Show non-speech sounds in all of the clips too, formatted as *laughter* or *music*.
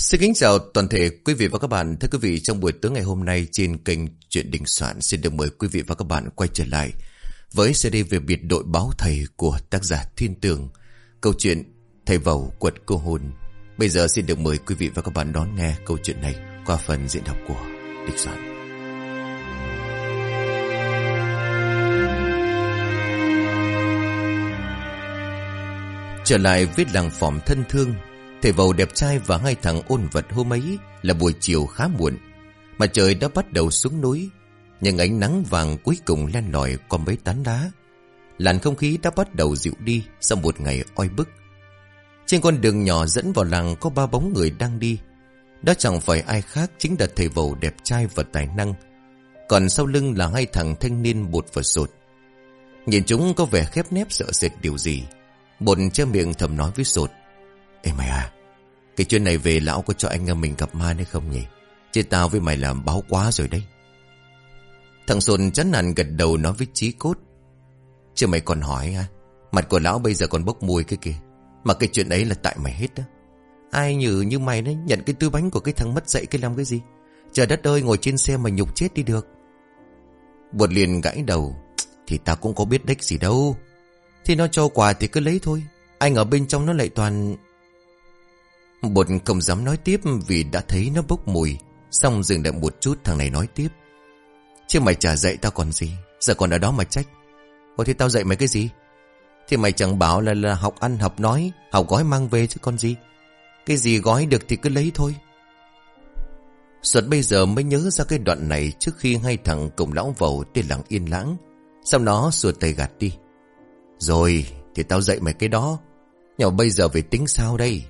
Xin kính chào toàn thể quý vị và các bạn. Thưa quý vị, trong buổi tối ngày hôm nay trên kênh Chuyện Đình Soạn xin được mời quý vị và các bạn quay trở lại với CD về biệt đội báo thầy của tác giả Thiên Tường. Câu chuyện Thầy Vầu quật cô hồn. Bây giờ xin được mời quý vị và các bạn đón nghe câu chuyện này qua phần diễn đọc của Đình Soạn. Trở lại viết làng phỏm thân thương Thầy vầu đẹp trai và hai thằng ôn vật hôm ấy là buổi chiều khá muộn. Mà trời đã bắt đầu xuống núi. Nhưng ánh nắng vàng cuối cùng len lỏi qua mấy tán đá. Làn không khí đã bắt đầu dịu đi sau một ngày oi bức. Trên con đường nhỏ dẫn vào làng có ba bóng người đang đi. Đó chẳng phải ai khác chính là thầy vầu đẹp trai và tài năng. Còn sau lưng là hai thằng thanh niên bột và sột. Nhìn chúng có vẻ khép nép sợ sệt điều gì. Bột che miệng thầm nói với sột. Ê mày à Cái chuyện này về lão có cho anh em mình gặp ma hay không nhỉ? Chứ tao với mày làm báo quá rồi đấy. Thằng Sồn chán nản gật đầu nói với Chí Cốt. Chứ mày còn hỏi à Mặt của lão bây giờ còn bốc mùi cái kìa. Mà cái chuyện ấy là tại mày hết đó Ai nhử như mày đấy, Nhận cái túi bánh của cái thằng mất dạy cái làm cái gì? Trời đất ơi, ngồi trên xe mà nhục chết đi được. Bột liền gãi đầu. Thì tao cũng có biết đếch gì đâu. Thì nó cho quà thì cứ lấy thôi. Anh ở bên trong nó lại toàn Bột không dám nói tiếp vì đã thấy nó bốc mùi. Xong dừng lại một chút thằng này nói tiếp. Chứ mày trả dạy tao còn gì. Giờ còn ở đó mà trách. Ủa thì tao dạy mày cái gì? Thì mày chẳng bảo là, là học ăn học nói, học gói mang về chứ con gì. Cái gì gói được thì cứ lấy thôi. Suật bây giờ mới nhớ ra cái đoạn này trước khi hai thằng cùng lão vầu tên lặng yên lãng. sau đó suột tay gạt đi. Rồi thì tao dạy mày cái đó. Nhỏ bây giờ phải tính sao đây?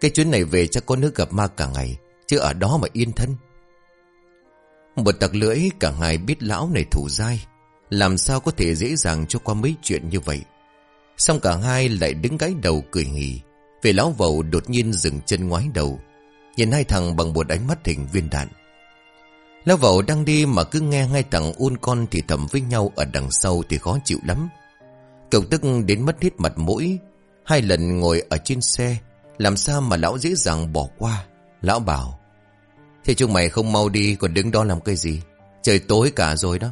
Cái chuyến này về chắc có nước gặp ma cả ngày, Chứ ở đó mà yên thân. Một tặc lưỡi cả hai biết lão này thủ dai, Làm sao có thể dễ dàng cho qua mấy chuyện như vậy. Xong cả hai lại đứng gái đầu cười nghỉ Về lão vầu đột nhiên dừng chân ngoái đầu, Nhìn hai thằng bằng một ánh mắt hình viên đạn. Lão vầu đang đi mà cứ nghe hai thằng un con thì thầm với nhau ở đằng sau thì khó chịu lắm. Cậu tức đến mất hết mặt mũi, Hai lần ngồi ở trên xe làm sao mà lão dễ dàng bỏ qua? Lão bảo, Thế chúng mày không mau đi, còn đứng đó làm cái gì? Trời tối cả rồi đó.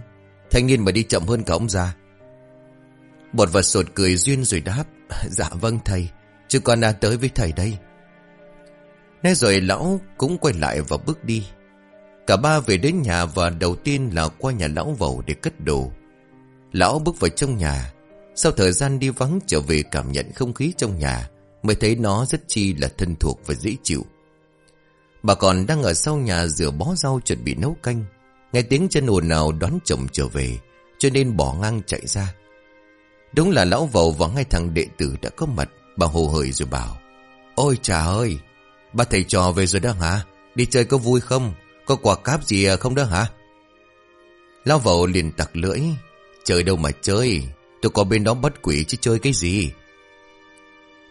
Thanh niên mà đi chậm hơn cả ông già. Bột vật sột cười duyên rồi đáp *laughs* Dạ vâng thầy, Chứ con đã tới với thầy đây. Nói rồi lão cũng quay lại và bước đi. Cả ba về đến nhà và đầu tiên là qua nhà lão vẩu để cất đồ. Lão bước vào trong nhà. Sau thời gian đi vắng trở về cảm nhận không khí trong nhà Mới thấy nó rất chi là thân thuộc và dễ chịu. Bà còn đang ở sau nhà rửa bó rau chuẩn bị nấu canh. Nghe tiếng chân ồn nào đoán chồng trở về, Cho nên bỏ ngang chạy ra. Đúng là lão vầu và ngay thằng đệ tử đã có mặt, Bà hồ hởi rồi bảo, Ôi trà ơi, Bà thầy trò về rồi đó hả? Đi chơi có vui không? Có quà cáp gì à không đó hả? Lão vầu liền tặc lưỡi Chơi đâu mà chơi, Tôi có bên đó bắt quỷ chứ chơi cái gì?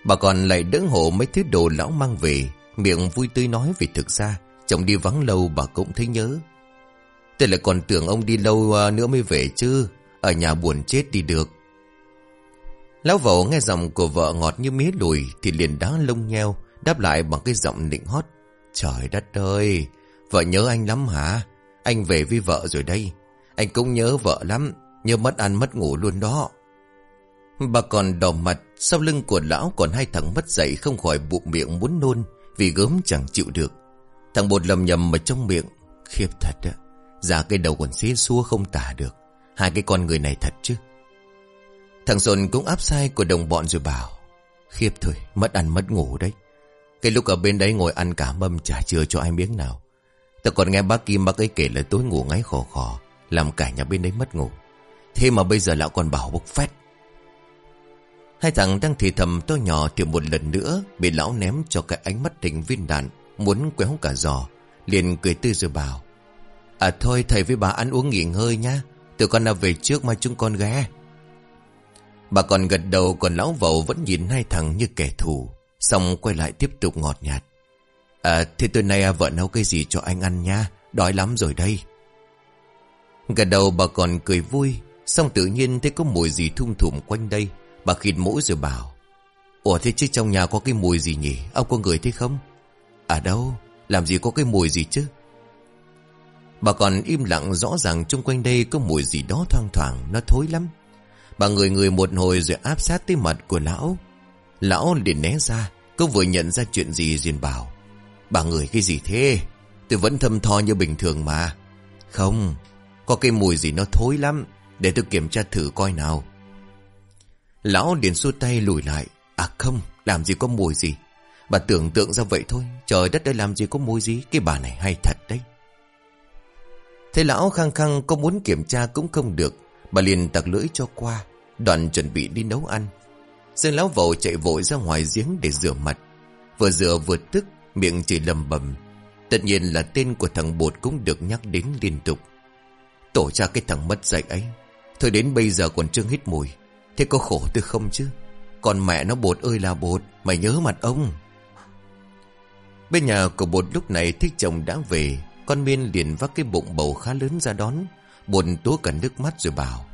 Bà còn lại đỡ hộ mấy thứ đồ lão mang về, Miệng vui tươi nói vì thực ra, Chồng đi vắng lâu bà cũng thấy nhớ. Tôi lại còn tưởng ông đi lâu à, nữa mới về chứ, Ở nhà buồn chết đi được. Lão vẩu nghe giọng của vợ ngọt như mía lùi Thì liền đá lông nheo, Đáp lại bằng cái giọng nịnh hót. Trời đất ơi, Vợ nhớ anh lắm hả? Anh về với vợ rồi đây. Anh cũng nhớ vợ lắm, Nhớ mất ăn mất ngủ luôn đó. Bà còn đỏ mặt, Sau lưng của lão còn hai thằng mất dậy Không khỏi bụng miệng muốn nôn Vì gớm chẳng chịu được. Thằng bột lầm nhầm ở trong miệng, Khiếp thật á Giả cái đầu còn xế xua không tả được, Hai cái con người này thật chứ? Thằng Sồn cũng áp sai của đồng bọn rồi bảo, Khiếp thôi, Mất ăn mất ngủ đấy. Cái lúc ở bên đấy ngồi ăn cả mâm chả chưa cho ai miếng nào. Ta còn nghe bác Kim, bác ấy kể là tối ngủ ngáy khò khò, Làm cả nhà bên đấy mất ngủ. Thế mà bây giờ lão còn bảo bốc phét Hai thằng đang thì thầm to nhỏ thì một lần nữa bị lão ném cho cái ánh mắt đỉnh viên đạn, muốn quéo cả giò. Liền cười tươi rồi bảo. À thôi thầy với bà ăn uống nghỉ ngơi nha, Tụi con nào về trước mà chúng con ghé. Bà còn gật đầu còn lão vẩu vẫn nhìn hai thằng như kẻ thù. Xong quay lại tiếp tục ngọt nhạt. À thế tối nay à, vợ nấu cái gì cho anh ăn nha. Đói lắm rồi đây. Gật đầu bà còn cười vui. Xong tự nhiên thấy có mùi gì thung thủm quanh đây. Bà khịt mũi rồi bảo, Ủa thế chứ trong nhà có cái mùi gì nhỉ? Ông có người thấy không? À đâu, Làm gì có cái mùi gì chứ? Bà còn im lặng rõ ràng chung quanh đây có mùi gì đó thoang thoảng, Nó thối lắm. Bà người người một hồi rồi áp sát tới mặt của lão. Lão liền né ra Cô vừa nhận ra chuyện gì liền bảo, Bà người cái gì thế? Tôi vẫn thâm tho như bình thường mà. Không, Có cái mùi gì nó thối lắm. Để tôi kiểm tra thử coi nào. Lão liền xua tay lùi lại. À không, làm gì có mùi gì. Bà tưởng tượng ra vậy thôi. Trời đất đây làm gì có mùi gì. Cái bà này hay thật đấy. Thế lão khăng khăng có muốn kiểm tra cũng không được. Bà liền tặc lưỡi cho qua Đoạn chuẩn bị đi nấu ăn. Dương lão vầu chạy vội ra ngoài giếng để rửa mặt. Vừa rửa vừa tức, Miệng chỉ lầm bầm. Tất nhiên là tên của thằng bột cũng được nhắc đến liên tục. Tổ ra cái thằng mất dạy ấy. Thôi đến bây giờ còn chưa hít mùi. Thế có khổ tôi không chứ? Còn mẹ nó bột ơi là bột, Mày nhớ mặt ông. Bên nhà của bột lúc này thích chồng đã về, Con miên liền vác cái bụng bầu khá lớn ra đón. Bột túa cả nước mắt rồi bảo,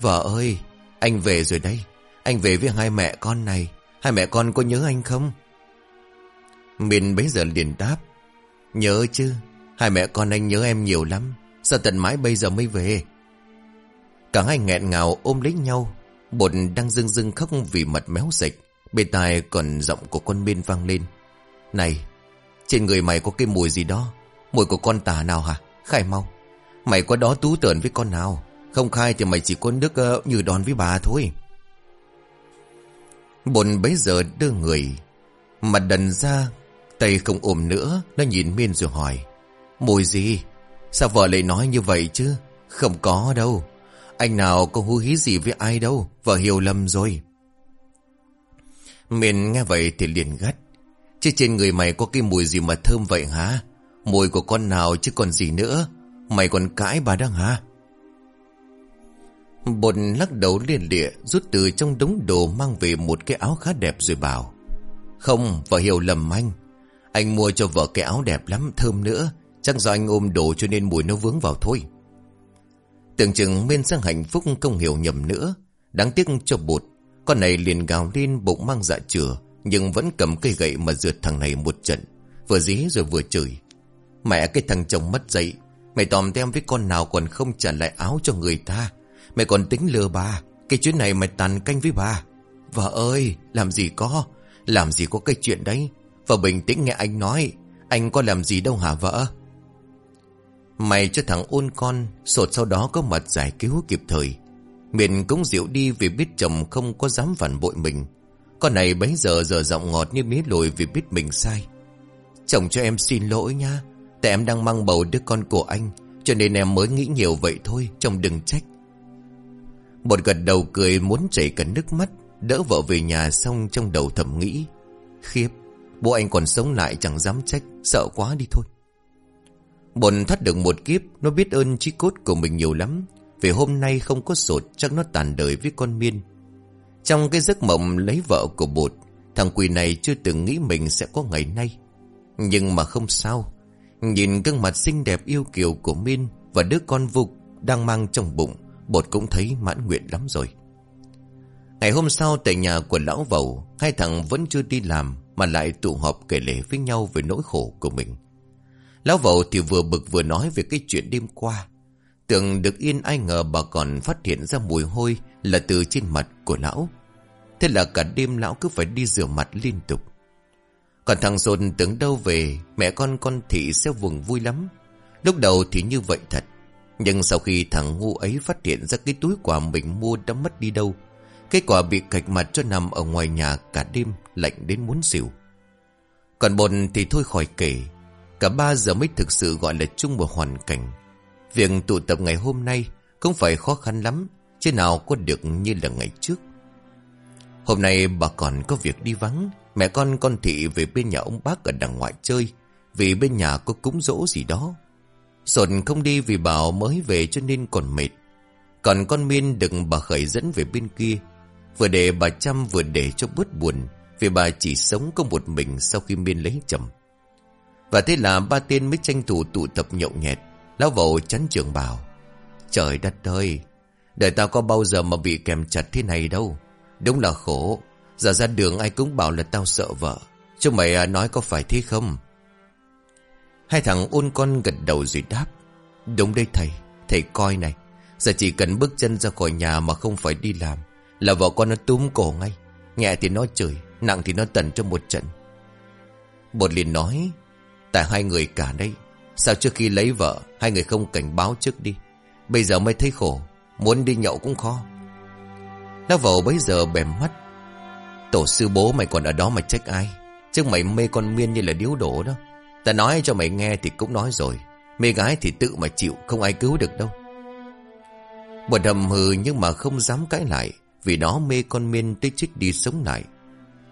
Vợ ơi, Anh về rồi đây. Anh về với hai mẹ con này. Hai mẹ con có nhớ anh không? Miên bấy giờ liền đáp, Nhớ chứ, Hai mẹ con anh nhớ em nhiều lắm. Sao tận mãi bây giờ mới về? Cả hai nghẹn ngào ôm lấy nhau. Bột đang dưng dưng khóc vì mặt méo dịch Bên tai còn giọng của con bên vang lên. Này Trên người mày có cái mùi gì đó? Mùi của con tà nào hả? Khai mau. Mày có đó tú tưởng với con nào? Không khai thì mày chỉ có nước uh, như đòn với bà thôi. Bồn bấy giờ đưa người. Mặt đần ra Tay không ôm nữa Nó nhìn miên rồi hỏi. Mùi gì? Sao vợ lại nói như vậy chứ? Không có đâu. Anh nào có hú hí gì với ai đâu, Vợ hiểu lầm rồi. Miền nghe vậy thì liền gắt. Chứ trên người mày có cái mùi gì mà thơm vậy hả? Mùi của con nào chứ còn gì nữa? Mày còn cãi bà đang hả? Bột lắc đầu liền lịa, Rút từ trong đống đồ mang về một cái áo khá đẹp rồi bảo. Không, vợ hiểu lầm anh. Anh mua cho vợ cái áo đẹp lắm, Thơm nữa. Chắc do anh ôm đồ cho nên mùi nó vướng vào thôi. Tưởng chừng bên sang hạnh phúc không hiểu nhầm nữa. Đáng tiếc cho bột Con này liền gào lên bụng mang dạ chửa Nhưng vẫn cầm cây gậy mà rượt thằng này một trận. Vừa dí rồi vừa chửi. Mẹ, cái thằng chồng mất dậy Mày tòm tem với con nào còn không trả lại áo cho người ta? Mày còn tính lừa bà, Cái chuyện này mày tàn canh với bà. Vợ ơi, làm gì có, Làm gì có cái chuyện đấy? Vợ bình tĩnh nghe anh nói, Anh có làm gì đâu hả vợ? Mày cho thằng ôn con, Sột sau đó có mặt giải cứu kịp thời. Miền cũng dịu đi vì biết chồng không có dám phản bội mình. Con này bấy giờ giờ giọng ngọt như mía lùi vì biết mình sai. Chồng cho em xin lỗi nha Tại em đang mang bầu đứa con của anh, Cho nên em mới nghĩ nhiều vậy thôi Chồng đừng trách. Một gật đầu cười muốn chảy cả nước mắt, Đỡ vợ về nhà xong trong đầu thầm nghĩ. Khiếp, Bố anh còn sống lại chẳng dám trách, Sợ quá đi thôi. Bồn thoát được một kiếp, Nó biết ơn chi cốt của mình nhiều lắm. Vì hôm nay không có sột, Chắc nó tàn đời với con miên. Trong cái giấc mộng lấy vợ của bột, Thằng quỷ này chưa từng nghĩ mình sẽ có ngày nay. Nhưng mà không sao. Nhìn gương mặt xinh đẹp yêu kiều của Min Và đứa con vục đang mang trong bụng, Bột cũng thấy mãn nguyện lắm rồi. Ngày hôm sau, tại nhà của lão vầu, Hai thằng vẫn chưa đi làm Mà lại tụ họp kể lể với nhau về nỗi khổ của mình. Lão vậu thì vừa bực vừa nói về cái chuyện đêm qua. Tưởng được yên ai ngờ bà còn phát hiện ra mùi hôi Là từ trên mặt của lão. Thế là cả đêm lão cứ phải đi rửa mặt liên tục. Còn thằng Sồn tưởng đâu về, Mẹ con con thị sẽ vùng vui lắm. Lúc đầu thì như vậy thật. Nhưng sau khi thằng ngu ấy phát hiện ra cái túi quà mình mua đã mất đi đâu Kết quả bị cạch mặt cho nằm ở ngoài nhà cả đêm lạnh đến muốn xỉu. Còn bồn thì thôi khỏi kể. Cả ba giờ mới thực sự gọi là chung một hoàn cảnh. Việc tụ tập ngày hôm nay Không phải khó khăn lắm, Chứ nào có được như là ngày trước. Hôm nay bà còn có việc đi vắng, Mẹ con con thị về bên nhà ông bác ở đằng ngoại chơi, Vì bên nhà có cúng dỗ gì đó. Sồn không đi vì bảo mới về cho nên còn mệt. Còn con Miên đừng bà khởi dẫn về bên kia. Vừa để bà chăm vừa để cho bớt buồn, Vì bà chỉ sống có một mình sau khi Miên lấy chồng. Và thế là ba tên mới tranh thủ tụ tập nhậu nhẹt. Lao vào chắn trường bảo, Trời đất ơi, Đời tao có bao giờ mà bị kèm chặt thế này đâu. Đúng là khổ. Giờ ra đường ai cũng bảo là tao sợ vợ. Chứ mày à, nói có phải thế không? Hai thằng ôn con gật đầu rồi đáp, Đúng đây thầy Thầy coi này. Giờ chỉ cần bước chân ra khỏi nhà mà không phải đi làm, Là vợ con nó túm cổ ngay. Nhẹ thì nó chửi, Nặng thì nó tần cho một trận. Bột liền nói Tại hai người cả đây Sao trước khi lấy vợ, Hai người không cảnh báo trước đi? Bây giờ mới thấy khổ, Muốn đi nhậu cũng khó. Nó vợ bấy giờ bèm mắt. Tổ sư bố mày còn ở đó mà trách ai? Chứ mày mê con miên như là điếu đổ đó. Ta nói cho mày nghe thì cũng nói rồi. Mê gái thì tự mà chịu, Không ai cứu được đâu. Bột đầm hừ nhưng mà không dám cãi lại, Vì nó mê con miên tới trích đi sống lại.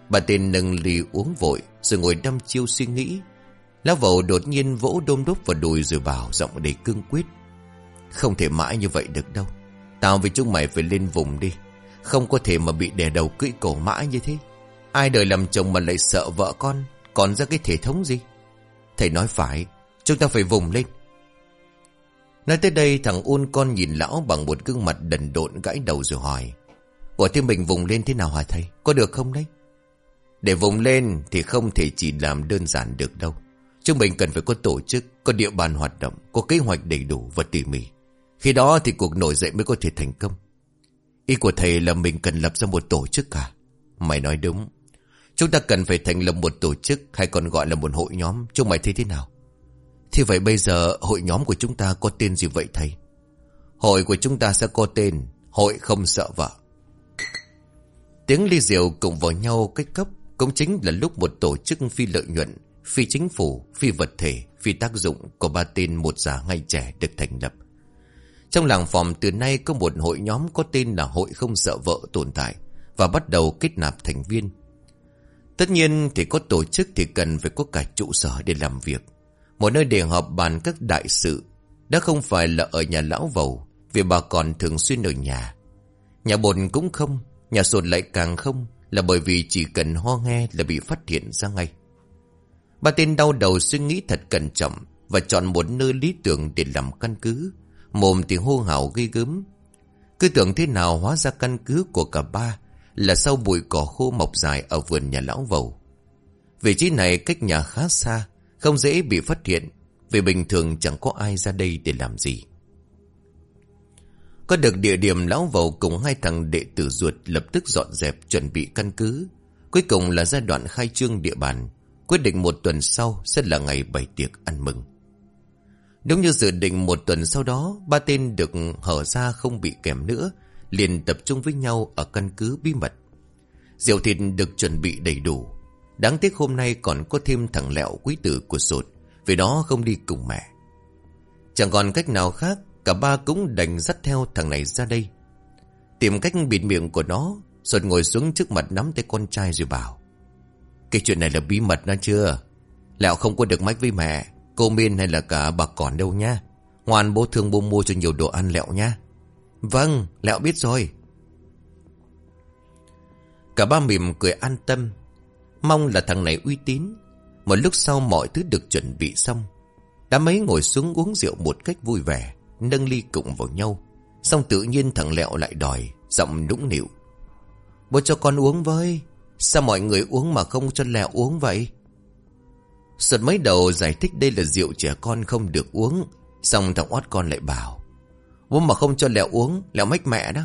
Bà tên nâng ly uống vội, Rồi ngồi đăm chiêu suy nghĩ. Lão vẩu đột nhiên vỗ đôm đúc vào đùi rồi bảo giọng đầy cương quyết. Không thể mãi như vậy được đâu. Tao với chúng mày phải lên vùng đi. Không có thể mà bị đè đầu cưỡi cổ mãi như thế. Ai đời làm chồng mà lại sợ vợ con? Còn ra cái thể thống gì? Thầy nói phải, Chúng ta phải vùng lên. Nói tới đây, thằng ôn con nhìn lão bằng một gương mặt đần độn gãi đầu rồi hỏi, Ủa, thế mình vùng lên thế nào hả thầy? Có được không đấy? Để vùng lên thì không thể chỉ làm đơn giản được đâu. Chúng mình cần phải có tổ chức, Có địa bàn hoạt động, Có kế hoạch đầy đủ và tỉ mỉ. Khi đó thì cuộc nổi dậy mới có thể thành công. Ý của thầy là mình cần lập ra một tổ chức cả Mày nói đúng. Chúng ta cần phải thành lập một tổ chức Hay còn gọi là một hội nhóm. Chúng mày thấy thế nào? Thì vậy bây giờ hội nhóm của chúng ta có tên gì vậy thầy? Hội của chúng ta sẽ có tên Hội không sợ vợ. Tiếng ly rượu cùng vào nhau cách cấp Cũng chính là lúc một tổ chức phi lợi nhuận Phi chính phủ, phi vật thể, phi tác dụng Của ba tên một già ngay trẻ được thành lập Trong làng phòng từ nay có một hội nhóm có tên là Hội không sợ vợ tồn tại Và bắt đầu kết nạp thành viên Tất nhiên thì có tổ chức thì cần phải có cả trụ sở để làm việc. Một nơi để họp bàn các đại sự. Đã không phải là ở nhà lão vầu, vì bà còn thường xuyên ở nhà. Nhà bồn cũng không, nhà sột lại càng không, là bởi vì chỉ cần ho nghe là bị phát hiện ra ngay. Ba tên đau đầu suy nghĩ thật cẩn trọng và chọn một nơi lý tưởng để làm căn cứ. Mồm thì hô hào gây gớm. Cứ tưởng thế nào hóa ra căn cứ của cả ba là sau bụi cỏ khô mọc dài ở vườn nhà lão vầu. Vị trí này cách nhà khá xa, không dễ bị phát hiện, vì bình thường chẳng có ai ra đây để làm gì. Có được địa điểm lão vầu cùng hai thằng đệ tử ruột lập tức dọn dẹp chuẩn bị căn cứ. Cuối cùng là giai đoạn khai trương địa bàn, quyết định một tuần sau sẽ là ngày bày tiệc ăn mừng. Đúng như dự định một tuần sau đó, ba tên được hở ra không bị kèm nữa, liền tập trung với nhau ở căn cứ bí mật. Rượu thịt được chuẩn bị đầy đủ. Đáng tiếc hôm nay còn có thêm thằng lẹo quý tử của sột, vì đó không đi cùng mẹ. Chẳng còn cách nào khác, cả ba cũng đành dắt theo thằng này ra đây. Tìm cách bịt miệng của nó, sột ngồi xuống trước mặt nắm tay con trai rồi bảo. Cái chuyện này là bí mật đó chưa? Lẹo không có được mách với mẹ, cô Miên hay là cả bà còn đâu nha. Ngoan bố thương bố mua cho nhiều đồ ăn lẹo nha. Vâng, Lẹo biết rồi. Cả ba mỉm cười an tâm. Mong là thằng này uy tín. Một lúc sau mọi thứ được chuẩn bị xong. đám mấy ngồi xuống uống rượu một cách vui vẻ, nâng ly cụng vào nhau. Xong tự nhiên thằng Lẹo lại đòi, giọng nũng nịu. Bố cho con uống với. Sao mọi người uống mà không cho Lẹo uống vậy? Sợt mấy đầu giải thích đây là rượu trẻ con không được uống. Xong thằng ót con lại bảo. uống mà không cho lẹo uống Lẹo mách mẹ đó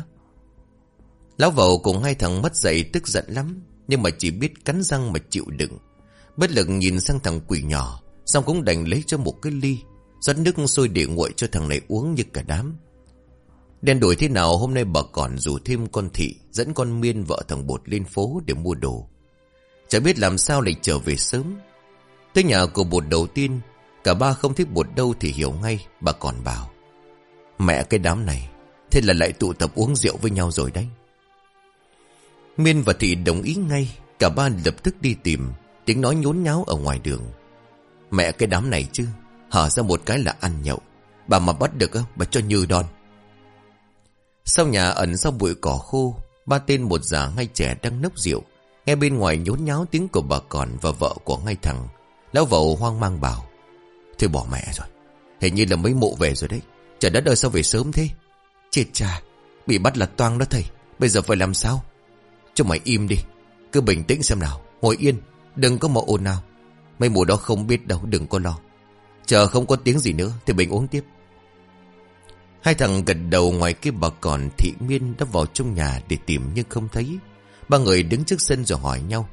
Lão vầu cùng hai thằng mất dậy tức giận lắm, Nhưng mà chỉ biết cắn răng mà chịu đựng Bất lực nhìn sang thằng quỷ nhỏ, Xong cũng đành lấy cho một cái ly, rót nước sôi để nguội cho thằng này uống như cả đám Đen đổi thế nào hôm nay bà còn rủ thêm con thị Dẫn con miên vợ thằng bột lên phố để mua đồ. Chả biết làm sao lại trở về sớm. Tới nhà của bột đầu tiên, Cả ba không thích bột đâu thì hiểu ngay, Bà còn bảo. Mẹ cái đám này, Thế là lại tụ tập uống rượu với nhau rồi đấy. Miên và Thị đồng ý ngay, Cả ba lập tức đi tìm, Tiếng nói nhốn nháo ở ngoài đường. Mẹ cái đám này chứ, Hở ra một cái là ăn nhậu. Bà mà bắt được bà cho như đòn. Sau nhà ẩn sau bụi cỏ khô, Ba tên một già ngay trẻ đang nốc rượu. Nghe bên ngoài nhốn nháo tiếng của bà còn Và vợ của ngay thằng, Lão vợ hoang mang bảo, Thôi bỏ mẹ rồi, Hình như là mấy mộ về rồi đấy Trời đất ơi sao về sớm thế? Chết cha, Bị bắt là toang đó thầy, Bây giờ phải làm sao? Cho mày im đi, Cứ bình tĩnh xem nào, Ngồi yên, Đừng có mà ồn nào Mấy mộ đó không biết đâu, Đừng có lo. Chờ không có tiếng gì nữa Thì mình uống tiếp. Hai thằng gật đầu ngoài kia bà còn thị miên đã vào trong nhà để tìm nhưng không thấy. Ba người đứng trước sân rồi hỏi nhau.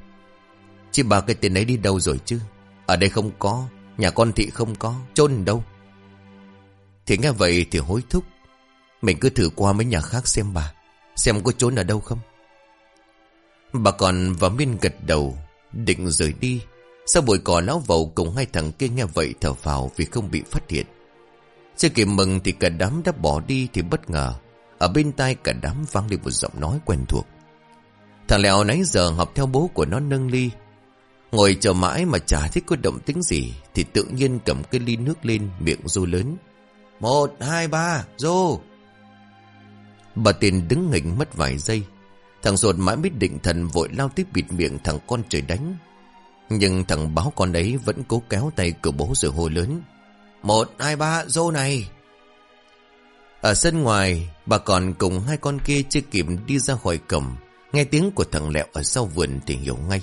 Chị bà cái tên ấy đi đâu rồi chứ? Ở đây không có, nhà con thị không có, chôn đâu? Thì nghe vậy thì hối thúc. Mình cứ thử qua mấy nhà khác xem bà, xem có trốn ở đâu không? Bà còn và Miên gật đầu, định rời đi. Sau buổi cỏ lão vầu cùng hai thằng kia nghe vậy thở vào vì không bị phát hiện. Chưa kịp mừng thì cả đám đã bỏ đi thì bất ngờ. Ở bên tai cả đám vang lên một giọng nói quen thuộc. Thằng Lẹo nãy giờ học theo bố của nó nâng ly. Ngồi chờ mãi mà chả thấy có động tính gì thì tự nhiên cầm cái ly nước lên miệng rô lớn. Một, hai, ba, rô. Bà tiền đứng nghỉnh mất vài giây. Thằng ruột mãi biết định thần vội lao tiếp bịt miệng thằng con trời đánh. Nhưng thằng báo con ấy vẫn cố kéo tay cửa bố rồi hô lớn. Một, hai, ba, dô này. Ở sân ngoài, bà còn cùng hai con kia chưa kịp đi ra khỏi cổng. Nghe tiếng của thằng Lẹo ở sau vườn thì hiểu ngay.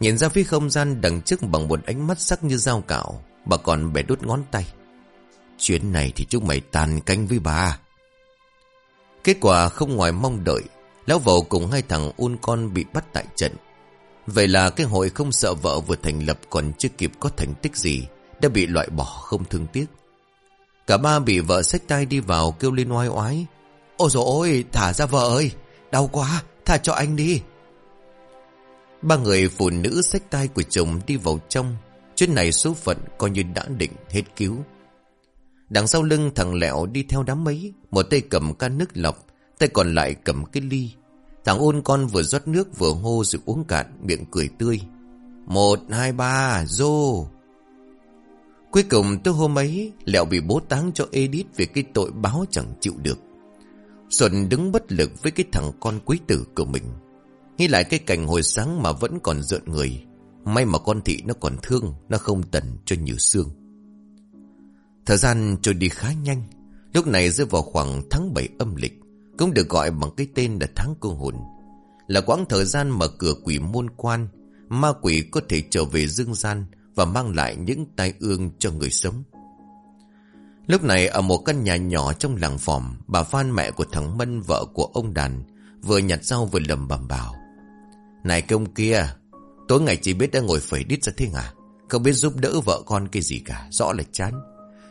Nhìn ra phía không gian đằng trước bằng một ánh mắt sắc như dao cạo, bà còn bẻ đốt ngón tay. Chuyến này thì chúng mày tàn canh với bà. Kết quả không ngoài mong đợi, Lão vầu cùng hai thằng un con bị bắt tại trận. Vậy là cái hội không sợ vợ vừa thành lập còn chưa kịp có thành tích gì, đã bị loại bỏ không thương tiếc. Cả ba bị vợ xách tay đi vào kêu lên oai oái. Ôi dồi ôi, thả ra vợ ơi, đau quá, thả cho anh đi. Ba người phụ nữ xách tay của chồng đi vào trong. Chuyện này số phận coi như đã định hết cứu. Đằng sau lưng thằng Lẹo đi theo đám mấy, một tay cầm can nước lọc, tay còn lại cầm cái ly. Thằng ôn con vừa rót nước vừa hô rồi uống cạn, miệng cười tươi. Một, hai, ba, rô. Cuối cùng tới hôm ấy, Lẹo bị bố táng cho Edith Vì cái tội báo chẳng chịu được. Xuân đứng bất lực với cái thằng con quý tử của mình. Nghĩ lại cái cảnh hồi sáng mà vẫn còn rợn người. May mà con thị nó còn thương, Nó không tần cho nhiều xương Thời gian trôi đi khá nhanh. Lúc này rơi vào khoảng tháng 7 âm lịch, Cũng được gọi bằng cái tên là tháng cô hồn. Là quãng thời gian mở cửa quỷ môn quan, Ma quỷ có thể trở về dương gian và mang lại những tai ương cho người sống. Lúc này ở một căn nhà nhỏ trong làng phòm, bà Phan mẹ của thằng Mân vợ của ông Đàn vừa nhặt rau vừa lầm bầm bảo. Này công kia, tối ngày chỉ biết đã ngồi phẩy đít ra thế à? Không biết giúp đỡ vợ con cái gì cả, rõ là chán.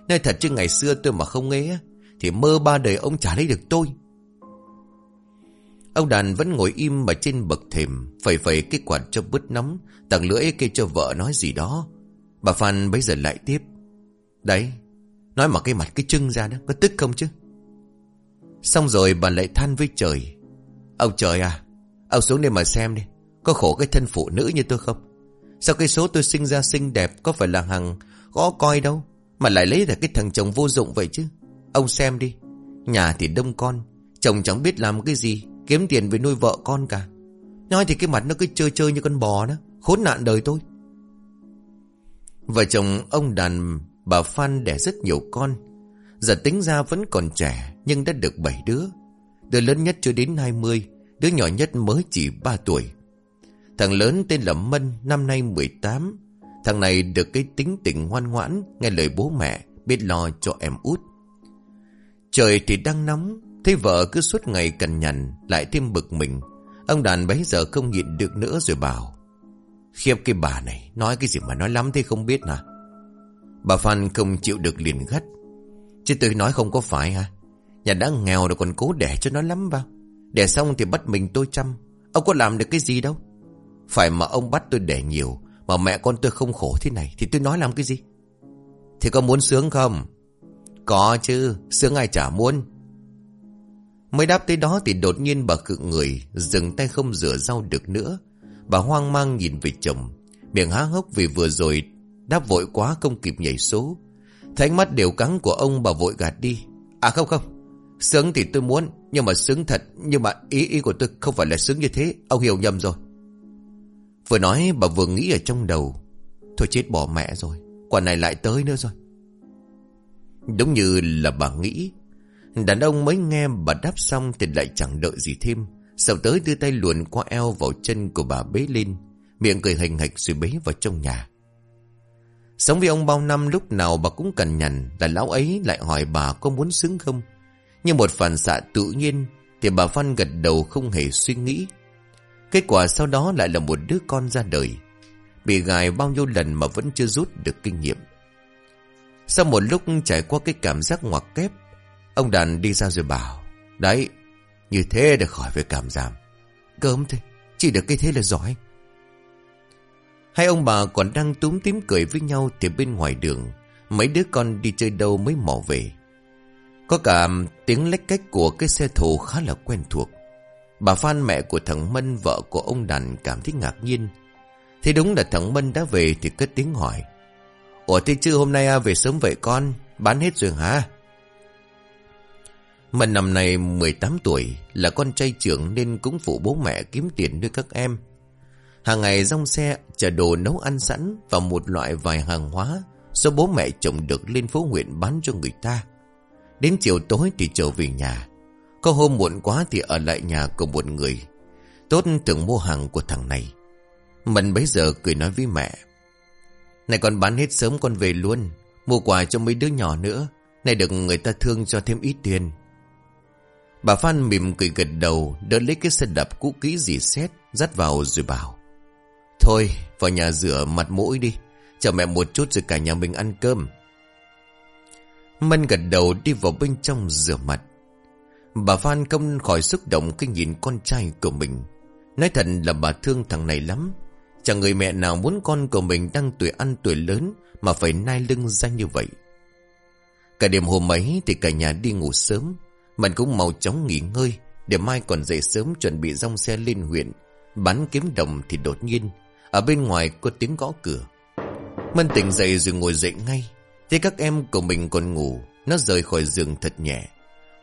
Nói thật chứ ngày xưa tôi mà không nghe, thì mơ ba đời ông chả lấy được tôi. Ông đàn vẫn ngồi im mà trên bậc thềm, phẩy phẩy cái quạt cho bứt nóng, tặng lưỡi kêu cho vợ nói gì đó. Bà Phan bây giờ lại tiếp. Đấy, nói mà cái mặt cái trưng ra đó, có tức không chứ? Xong rồi bà lại than với trời. Ông trời à, ông xuống đây mà xem đi, có khổ cái thân phụ nữ như tôi không? Sao cái số tôi sinh ra xinh đẹp có phải là hằng gõ coi đâu, mà lại lấy ra cái thằng chồng vô dụng vậy chứ? Ông xem đi, nhà thì đông con, chồng chẳng biết làm cái gì, kiếm tiền về nuôi vợ con cả. Nói thì cái mặt nó cứ chơi chơi như con bò đó, khốn nạn đời tôi. Vợ chồng ông đàn bà Phan đẻ rất nhiều con. Giờ tính ra vẫn còn trẻ nhưng đã được 7 đứa. Đứa lớn nhất chưa đến 20, đứa nhỏ nhất mới chỉ 3 tuổi. Thằng lớn tên là Mân, năm nay 18. Thằng này được cái tính tình ngoan ngoãn, nghe lời bố mẹ, biết lo cho em út. Trời thì đang nóng, thấy vợ cứ suốt ngày cằn nhằn, lại thêm bực mình. Ông đàn bấy giờ không nhịn được nữa rồi bảo. Khiếp cái bà này, Nói cái gì mà nói lắm thế không biết hả Bà Phan không chịu được liền gắt. Chứ tôi nói không có phải hả? Nhà đã nghèo rồi còn cố đẻ cho nó lắm vào Đẻ xong thì bắt mình tôi chăm. Ông có làm được cái gì đâu. Phải mà ông bắt tôi đẻ nhiều, Mà mẹ con tôi không khổ thế này, Thì tôi nói làm cái gì? Thì có muốn sướng không? Có chứ, Sướng ai chả muốn. Mới đáp tới đó thì đột nhiên bà cự người, Dừng tay không rửa rau được nữa. Bà hoang mang nhìn về chồng, Miệng há hốc vì vừa rồi Đáp vội quá không kịp nhảy số. Thấy ánh mắt đều cắn của ông, bà vội gạt đi. À không không, Sướng thì tôi muốn, Nhưng mà sướng thật, Nhưng mà ý ý của tôi không phải là sướng như thế, Ông hiểu nhầm rồi. Vừa nói, bà vừa nghĩ ở trong đầu, Thôi chết bỏ mẹ rồi, Quả này lại tới nữa rồi. Đúng như là bà nghĩ, Đàn ông mới nghe bà đáp xong Thì lại chẳng đợi gì thêm. Sầu tới đưa tay luồn qua eo vào chân của bà bế lên Miệng cười hình hạch rồi bế vào trong nhà. Sống với ông bao năm, lúc nào bà cũng cần nhằn Là lão ấy lại hỏi bà có muốn xứng không. Nhưng một phản xạ tự nhiên, Thì bà Phan gật đầu không hề suy nghĩ. Kết quả sau đó lại là một đứa con ra đời, Bị gài bao nhiêu lần mà vẫn chưa rút được kinh nghiệm. Sau một lúc trải qua cái cảm giác ngoặc kép, Ông đàn đi ra rồi bảo, Đấy như thế để khỏi phải cảm giảm. Cơm thôi Chỉ được cái thế là giỏi. Hai ông bà còn đang túm tím cười với nhau Thì bên ngoài đường. Mấy đứa con đi chơi đâu mới mò về. Có cả tiếng lách cách của cái xe thù khá là quen thuộc. Bà Phan mẹ của thằng Mân Vợ của ông Đàn cảm thấy ngạc nhiên. Thế đúng là thằng Mân đã về Thì cất tiếng hỏi. Ủa thế chứ hôm nay à, về sớm vậy con? Bán hết rồi hả? Mà năm nay 18 tuổi, Là con trai trưởng nên cũng phụ bố mẹ kiếm tiền nuôi các em. Hàng ngày rong xe, chở đồ nấu ăn sẵn Và một loại vài hàng hóa Do bố mẹ chồng được lên phố huyện bán cho người ta. Đến chiều tối thì trở về nhà. Có hôm muộn quá thì ở lại nhà của một người. Tốt tưởng mua hàng của thằng này. Mình bấy giờ cười nói với mẹ, Này con bán hết sớm con về luôn, Mua quà cho mấy đứa nhỏ nữa. Này được người ta thương cho thêm ít tiền. Bà Phan mỉm cười gật đầu, Đỡ lấy cái xe đạp cũ kỹ gì xét, Dắt vào rồi bảo, Thôi, vào nhà rửa mặt mũi đi, Chờ mẹ một chút rồi cả nhà mình ăn cơm. Mân gật đầu đi vào bên trong rửa mặt. Bà Phan không khỏi xúc động khi nhìn con trai của mình. Nói thật là bà thương thằng này lắm. Chẳng người mẹ nào muốn con của mình đang tuổi ăn tuổi lớn Mà phải nai lưng ra như vậy. Cả đêm hôm ấy thì cả nhà đi ngủ sớm. Mình cũng mau chóng nghỉ ngơi, Để mai còn dậy sớm chuẩn bị rong xe lên huyện. Bán kiếm đồng thì đột nhiên, Ở bên ngoài có tiếng gõ cửa. Mân tỉnh dậy rồi ngồi dậy ngay. Thế các em của mình còn ngủ, Nó rời khỏi giường thật nhẹ.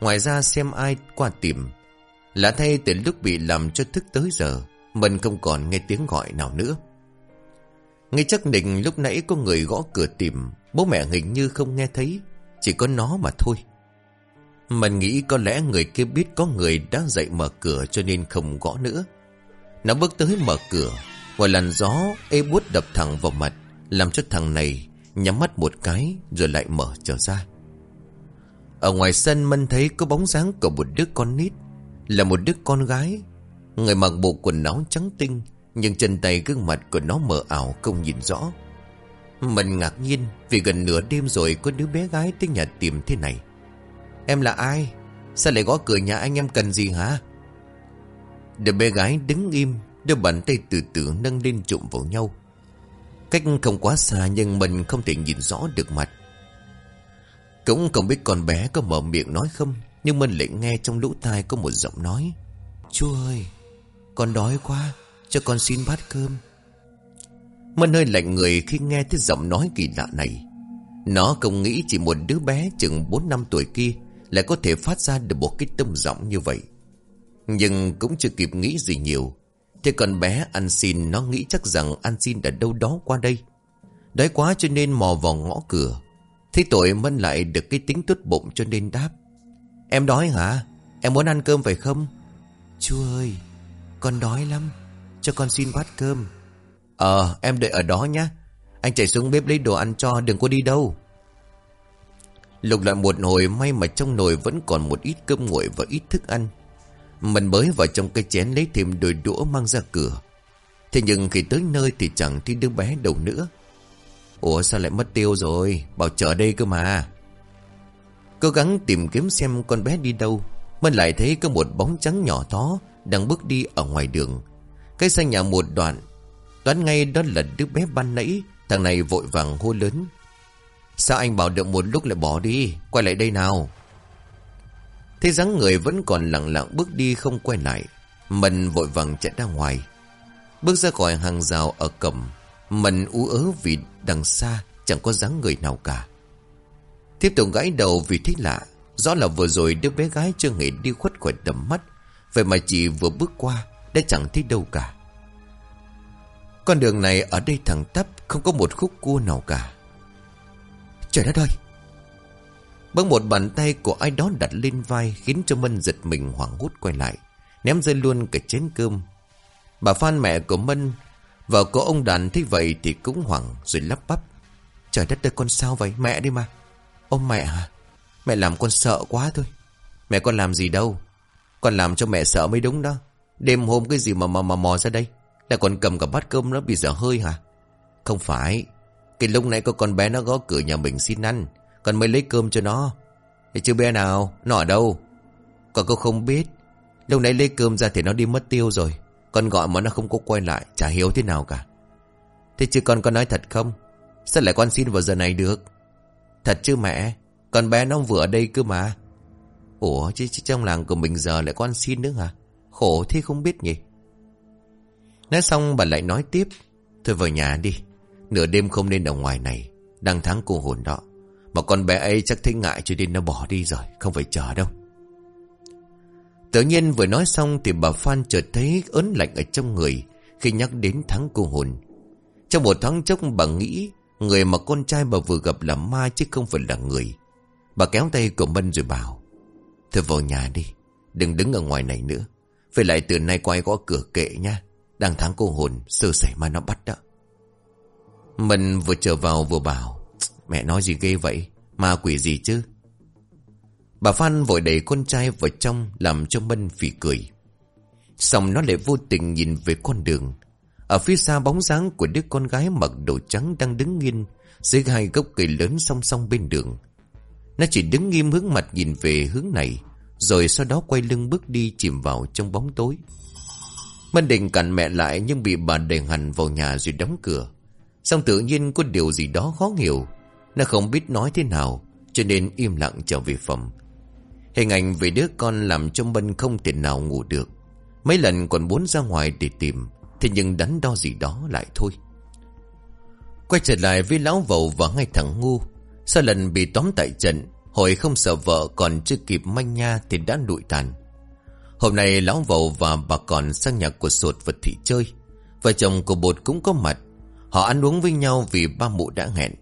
Ngoài ra xem ai qua tìm. Lạ thay từ lúc bị làm cho thức tới giờ Mình không còn nghe tiếng gọi nào nữa. Ngay chắc định lúc nãy có người gõ cửa tìm, Bố mẹ hình như không nghe thấy, Chỉ có nó mà thôi. Mình nghĩ có lẽ người kia biết có người đã dậy mở cửa cho nên không gõ nữa. Nó bước tới mở cửa Ngoài làn gió ê bút đập thẳng vào mặt, Làm cho thằng này nhắm mắt một cái rồi lại mở trở ra. Ở ngoài sân Mân thấy có bóng dáng của một đứa con nít, Là một đứa con gái. Người mặc bộ quần áo trắng tinh, Nhưng chân tay gương mặt của nó mờ ảo không nhìn rõ. Mình ngạc nhiên Vì gần nửa đêm rồi có đứa bé gái tới nhà tìm thế này. Em là ai? Sao lại gõ cửa nhà anh em cần gì hả? Đứa bé gái đứng im Đưa bàn tay từ từ nâng lên trụm vào nhau. Cách không quá xa nhưng mình không thể nhìn rõ được mặt. Cũng không biết con bé có mở miệng nói không, Nhưng mình lại nghe trong lũ tai có một giọng nói. Chú ơi, Con đói quá, Cho con xin bát cơm. Mình hơi lạnh người khi nghe thấy giọng nói kỳ lạ này. Nó không nghĩ chỉ một đứa bé chừng 4 năm tuổi kia lại có thể phát ra được một cái tâm giọng như vậy Nhưng cũng chưa kịp nghĩ gì nhiều Thế còn bé ăn xin nó nghĩ chắc rằng ăn xin đã đâu đó qua đây. Đói quá cho nên mò vào ngõ cửa. Thế tội Mân lại được cái tính tốt bụng cho nên đáp. Em đói hả? Em muốn ăn cơm phải không? Chú ơi, con đói lắm. Cho con xin bát cơm. Ờ, em đợi ở đó nhé. Anh chạy xuống bếp lấy đồ ăn cho, đừng có đi đâu. Lục lại một hồi may mà trong nồi vẫn còn một ít cơm nguội và ít thức ăn. Mình mới vào trong cái chén lấy thêm đôi đũa mang ra cửa. Thế nhưng khi tới nơi thì chẳng thấy đứa bé đâu nữa. Ủa, sao lại mất tiêu rồi? Bảo chờ đây cơ mà. Cố gắng tìm kiếm xem con bé đi đâu. Mình lại thấy có một bóng trắng nhỏ tó đang bước đi ở ngoài đường. Cái xa nhà một đoạn. Đoán ngay đó là đứa bé ban nãy. Thằng này vội vàng hô lớn. Sao anh bảo được một lúc lại bỏ đi? Quay lại đây nào. Thế dáng người vẫn còn lặng lặng bước đi không quay lại. Mình vội vàng chạy ra ngoài. Bước ra khỏi hàng rào ở cầm. Mình ú ớ vì đằng xa, chẳng có dáng người nào cả. Tiếp tục gãi đầu vì thích lạ. Rõ là vừa rồi đứa bé gái chưa hề đi khuất khỏi tầm mắt. Vậy mà chỉ vừa bước qua, đã chẳng thấy đâu cả. Con đường này ở đây thẳng tắp, không có một khúc cua nào cả. Trời đất ơi! Bỗng một bàn tay của ai đó đặt lên vai khiến cho Mân giật mình hoảng hốt quay lại. Ném rơi luôn cả chén cơm. Bà Phan mẹ của Mân vợ của ông đàn thấy vậy thì cũng hoảng rồi lắp bắp. Trời đất ơi con sao vậy Mẹ đi mà ông mẹ à Mẹ làm con sợ quá thôi Mẹ con làm gì đâu Con làm cho mẹ sợ mới đúng đó Đêm hôm cái gì mà mà, mà mò ra đây Là còn cầm cả bát cơm nó bị dở hơi hả Không phải cái lúc nãy có con bé nó gõ cửa nhà mình xin ăn. Con mới lấy cơm cho nó. Thế chứ bé nào? Nó ở đâu? Còn cô không biết. Lúc nãy lấy cơm ra thì nó đi mất tiêu rồi. Con gọi mà nó không có quay lại Chả hiểu thế nào cả. Thế chứ con có nói thật không? Sao lại con xin vào giờ này được? Thật chứ mẹ Con bé nó vừa ở đây cơ mà. Ủa chứ, chứ trong làng của mình giờ lại con xin nữa hả? Khổ thế không biết nhỉ. Nói xong bà lại nói tiếp. Thôi vào nhà đi. Nửa đêm không nên ở ngoài này. Đang tháng cô hồn đó. Mà con bé ấy chắc thấy ngại cho nên nó bỏ đi rồi, Không phải chờ đâu. Tự nhiên vừa nói xong Thì bà Phan chợt thấy ớn lạnh ở trong người Khi nhắc đến tháng cô hồn. Trong một thoáng chốc bà nghĩ Người mà con trai bà vừa gặp là ma chứ không phải là người. Bà kéo tay của Mân rồi bảo, Thôi vào nhà đi, Đừng đứng ở ngoài này nữa. Phải lại từ nay quay gõ cửa kệ nha. Đang tháng cô hồn, Sơ sẩy mà nó bắt đó. Mân vừa trở vào vừa bảo, Mẹ nói gì ghê vậy? Ma quỷ gì chứ? Bà Phan vội đẩy con trai vào trong Làm cho Mân phỉ cười. Xong nó lại vô tình nhìn về con đường. Ở phía xa bóng dáng của đứa con gái mặc đồ trắng đang đứng nghiêng, Dưới hai gốc cây lớn song song bên đường. Nó chỉ đứng nghiêm hướng mặt nhìn về hướng này, Rồi sau đó quay lưng bước đi chìm vào trong bóng tối. Mân định cản mẹ lại nhưng bị bà đẩy hẳn vào nhà rồi đóng cửa. Xong tự nhiên có điều gì đó khó hiểu. Nó không biết nói thế nào, Cho nên im lặng trở về phòng. Hình ảnh về đứa con làm cho Mân không thể nào ngủ được. Mấy lần còn muốn ra ngoài để tìm, Thế nhưng đắn đo gì đó lại thôi. Quay trở lại với lão vầu và ngay thằng ngu. Sau lần bị tóm tại trận, Hồi không sợ vợ còn chưa kịp manh nha Thì đã đụi tàn. Hôm nay lão vầu và bà còn sang nhà của sột vật thị chơi. Vợ chồng của bột cũng có mặt Họ ăn uống với nhau vì ba mụ đã hẹn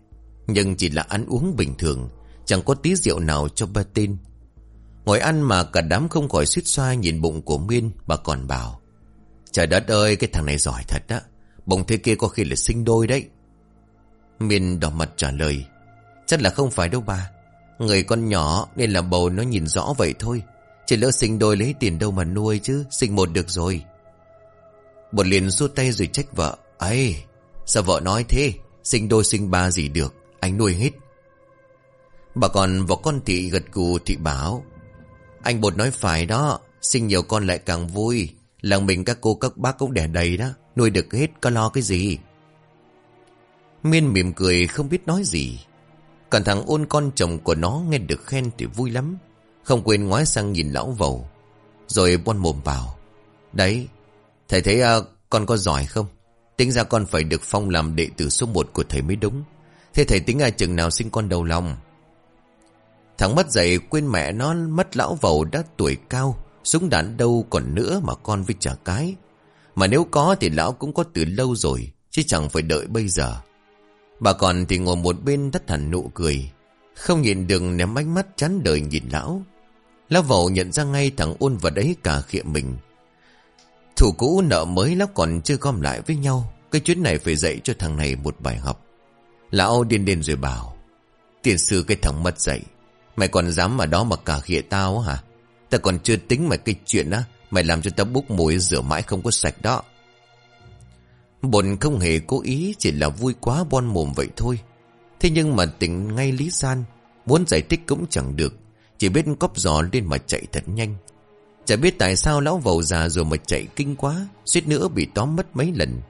Nhưng chỉ là ăn uống bình thường, Chẳng có tí rượu nào cho ba tên Ngồi ăn mà cả đám không khỏi suýt xoa nhìn bụng của Miên, Bà còn bảo, Trời đất ơi, cái thằng này giỏi thật á Bụng thế kia có khi là sinh đôi đấy. Miên đỏ mặt trả lời, Chắc là không phải đâu bà Người con nhỏ nên là bầu nó nhìn rõ vậy thôi, Chỉ lỡ sinh đôi lấy tiền đâu mà nuôi chứ, Sinh một được rồi. Bột liền xua tay rồi trách vợ ấy sao vợ nói thế? Sinh đôi sinh ba gì được Anh nuôi hết. Bà còn vợ con thị gật cù thị bảo Anh bột nói phải đó Sinh nhiều con lại càng vui. Làng mình các cô các bác cũng đẻ đầy đó Nuôi được hết có lo cái gì? Miên mỉm cười không biết nói gì. Còn thằng ôn con chồng của nó nghe được khen thì vui lắm. Không quên ngoái sang nhìn lão vầu Rồi bon mồm vào Đấy Thầy thấy uh, con có giỏi không? Tính ra con phải được phong làm đệ tử số một của thầy mới đúng. Thế thầy tính ai chừng nào sinh con đầu lòng? Thằng mất dậy quên mẹ nó mất lão vầu đã tuổi cao Súng đạn đâu còn nữa mà con với trả cái. Mà nếu có thì lão cũng có từ lâu rồi Chứ chẳng phải đợi bây giờ. Bà còn thì ngồi một bên thất hẳn nụ cười Không nhìn đường, ném ánh mắt chán đời nhìn lão. Lão vầu nhận ra ngay thằng ôn vật đấy cả khịa mình. Thủ cũ nợ mới lão còn chưa gom lại với nhau. Cái chuyến này phải dạy cho thằng này một bài học. Lão điên điên rồi bảo, Tiền sư cái thằng mất dạy, Mày còn dám mà đó mà cả khịa tao hả? Ta còn chưa tính mà cái chuyện á, Mày làm cho tao bốc mùi, rửa mãi không có sạch đó. Bồn không hề cố ý, Chỉ là vui quá bon mồm vậy thôi. Thế nhưng mà tỉnh ngay lý gian, Muốn giải thích cũng chẳng được. Chỉ biết cóp giò lên mà chạy thật nhanh. Chả biết tại sao lão vầu già rồi mà chạy kinh quá, suýt nữa bị tóm mất mấy lần.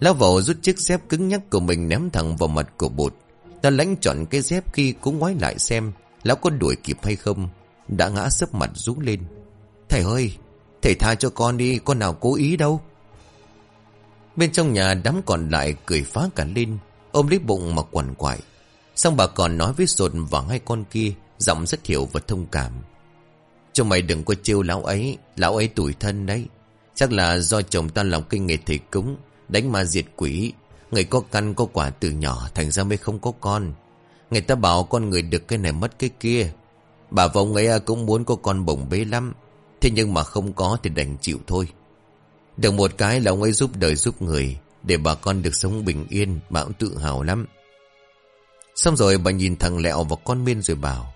Lão vầu rút chiếc dép cứng nhắc của mình ném thẳng vào mặt của bột. Ta lãnh chọn cái dép khi cũng ngoái lại xem Lão có đuổi kịp hay không. Đã ngã sấp mặt rú lên. Thầy ơi, Thầy tha cho con đi, Con nào cố ý đâu. Bên trong nhà đám còn lại cười phá cả lên, Ôm lấy bụng mà quằn quại. Xong bà còn nói với sột và hai con kia, Giọng rất hiểu và thông cảm. Cho mày đừng có trêu lão ấy. Lão ấy tuổi thân đấy. Chắc là do chồng ta làm kinh nghề thầy cúng, Đánh ma diệt quỷ. Người có căn có quả từ nhỏ, Thành ra mới không có con. Người ta bảo con người được cái này mất cái kia. Bà vòng ấy à, cũng muốn có con bổng bế lắm. Thế nhưng mà không có thì đành chịu thôi. Được một cái là ông ấy giúp đời giúp người, Để bà con được sống bình yên Bà cũng tự hào lắm. Xong rồi bà nhìn thằng Lẹo và con Miên rồi bảo.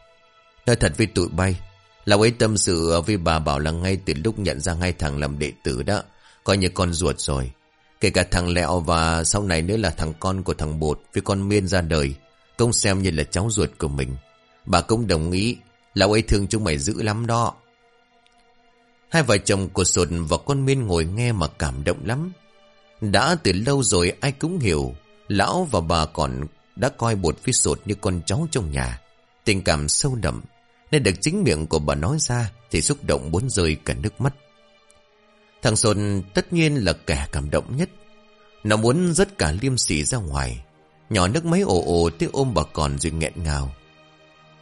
Nói thật với tụi bay. Lão ấy tâm sự với bà bảo là ngay từ lúc nhận ra hai thằng làm đệ tử đó. Coi như con ruột rồi. Kể cả thằng Lẹo và sau này nữa là thằng con của thằng Bột với con Miên ra đời. công xem như là cháu ruột của mình. Bà cũng đồng ý. Lão ấy thương chúng mày dữ lắm đó. Hai vợ chồng của Sột và con Miên ngồi nghe mà cảm động lắm. Đã từ lâu rồi ai cũng hiểu. Lão và bà còn đã coi bột với Sột như con cháu trong nhà. Tình cảm sâu đậm. Nên được chính miệng của bà nói ra thì xúc động muốn rơi cả nước mắt. Thằng Sột tất nhiên là kẻ cảm động nhất. Nó muốn rất cả liêm sỉ ra ngoài. Nhỏ nước mấy ồ ồ tiếc ôm bà còn rồi nghẹn ngào.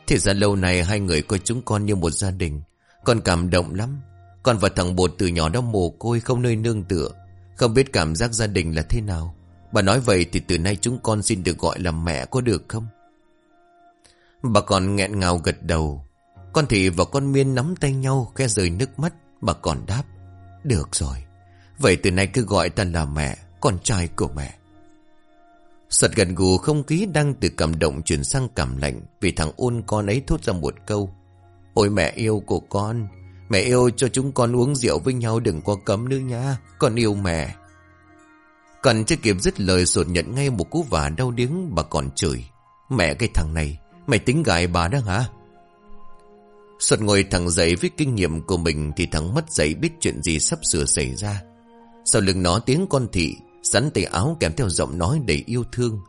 Thì ra lâu này hai người coi chúng con như một gia đình. Con cảm động lắm. Con và thằng bột từ nhỏ đó mồ côi không nơi nương tựa. Không biết cảm giác gia đình là thế nào. Bà nói vậy thì từ nay chúng con xin được gọi là mẹ có được không? Bà còn nghẹn ngào gật đầu. Con thị và con miên nắm tay nhau khe rơi nước mắt. Bà còn đáp. Được rồi. Vậy từ nay cứ gọi ta là mẹ, con trai của mẹ. Sật gần gù không khí đang từ cảm động chuyển sang cảm lạnh vì thằng ôn con ấy thốt ra một câu. Ôi mẹ yêu của con, mẹ yêu cho chúng con uống rượu với nhau đừng có cấm nữa nha, con yêu mẹ. Còn chưa kịp dứt lời sột nhận ngay một cú vả đau điếng bà còn chửi. Mẹ cái thằng này, mày tính gài bà đó hả? Sột ngồi thẳng dậy với kinh nghiệm của mình thì thằng mất dậy biết chuyện gì sắp sửa xảy ra. Sau lưng nó tiếng con thị Sắn tay áo kèm theo giọng nói đầy yêu thương.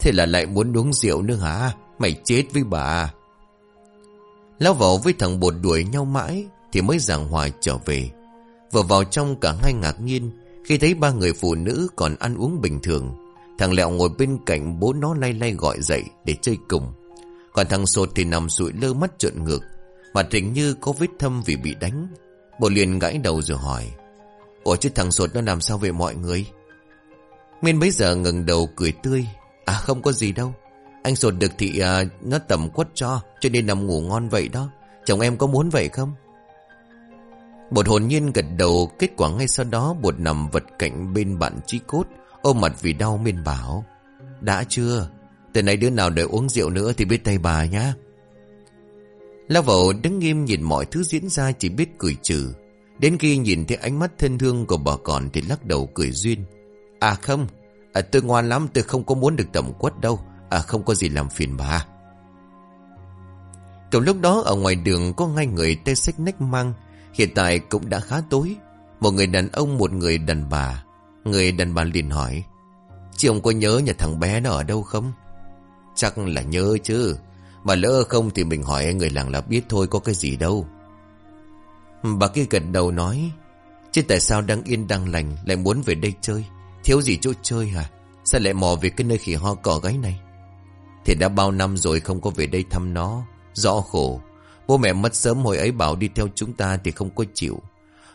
Thế là lại muốn uống rượu nữa hả? Mày chết với bà. Lao vào với thằng bột đuổi nhau mãi Thì mới giảng hòa trở về. Vừa vào trong cả hai ngạc nhiên, Khi thấy ba người phụ nữ còn ăn uống bình thường, Thằng Lẹo ngồi bên cạnh bố nó lay lay gọi dậy để chơi cùng. Còn thằng Sột thì nằm sụi lơ mắt trợn ngược Mặt hình như có vết thâm vì bị đánh. Bộ liền gãi đầu rồi hỏi Ủa chứ thằng Sột nó làm sao về mọi người? Miên bấy giờ ngừng đầu cười tươi À không có gì đâu. Anh sột được thì à, nó tầm quất cho Cho nên nằm ngủ ngon vậy đó. Chồng em có muốn vậy không? Bột hồn nhiên gật đầu Kết quả ngay sau đó bột nằm vật cạnh bên bạn trí cốt Ôm mặt vì đau miên bảo Đã chưa? Từ nay đứa nào đợi uống rượu nữa Thì biết tay bà nhá. Lao vào đứng nghiêm nhìn mọi thứ diễn ra Chỉ biết cười trừ Đến khi nhìn thấy ánh mắt thân thương của bà còn Thì lắc đầu cười duyên À không, à, tôi ngoan lắm tôi không có muốn được tẩm quất đâu. À không có gì làm phiền bà. Cùng lúc đó ở ngoài đường có ngay người tay sách nách mang. Hiện tại cũng đã khá tối. Một người đàn ông, một người đàn bà. Người đàn bà liền hỏi. Chị ông có nhớ nhà thằng bé nó ở đâu không? Chắc là nhớ chứ. Mà lỡ không thì mình hỏi người làng là biết thôi có cái gì đâu. Bà kia gật đầu nói. Chứ tại sao đang yên đang lành lại muốn về đây chơi? Thiếu gì chỗ chơi hả Sao lại mò về cái nơi khỉ ho cỏ gáy này Thì đã bao năm rồi không có về đây thăm nó Rõ khổ Bố mẹ mất sớm hồi ấy bảo đi theo chúng ta Thì không có chịu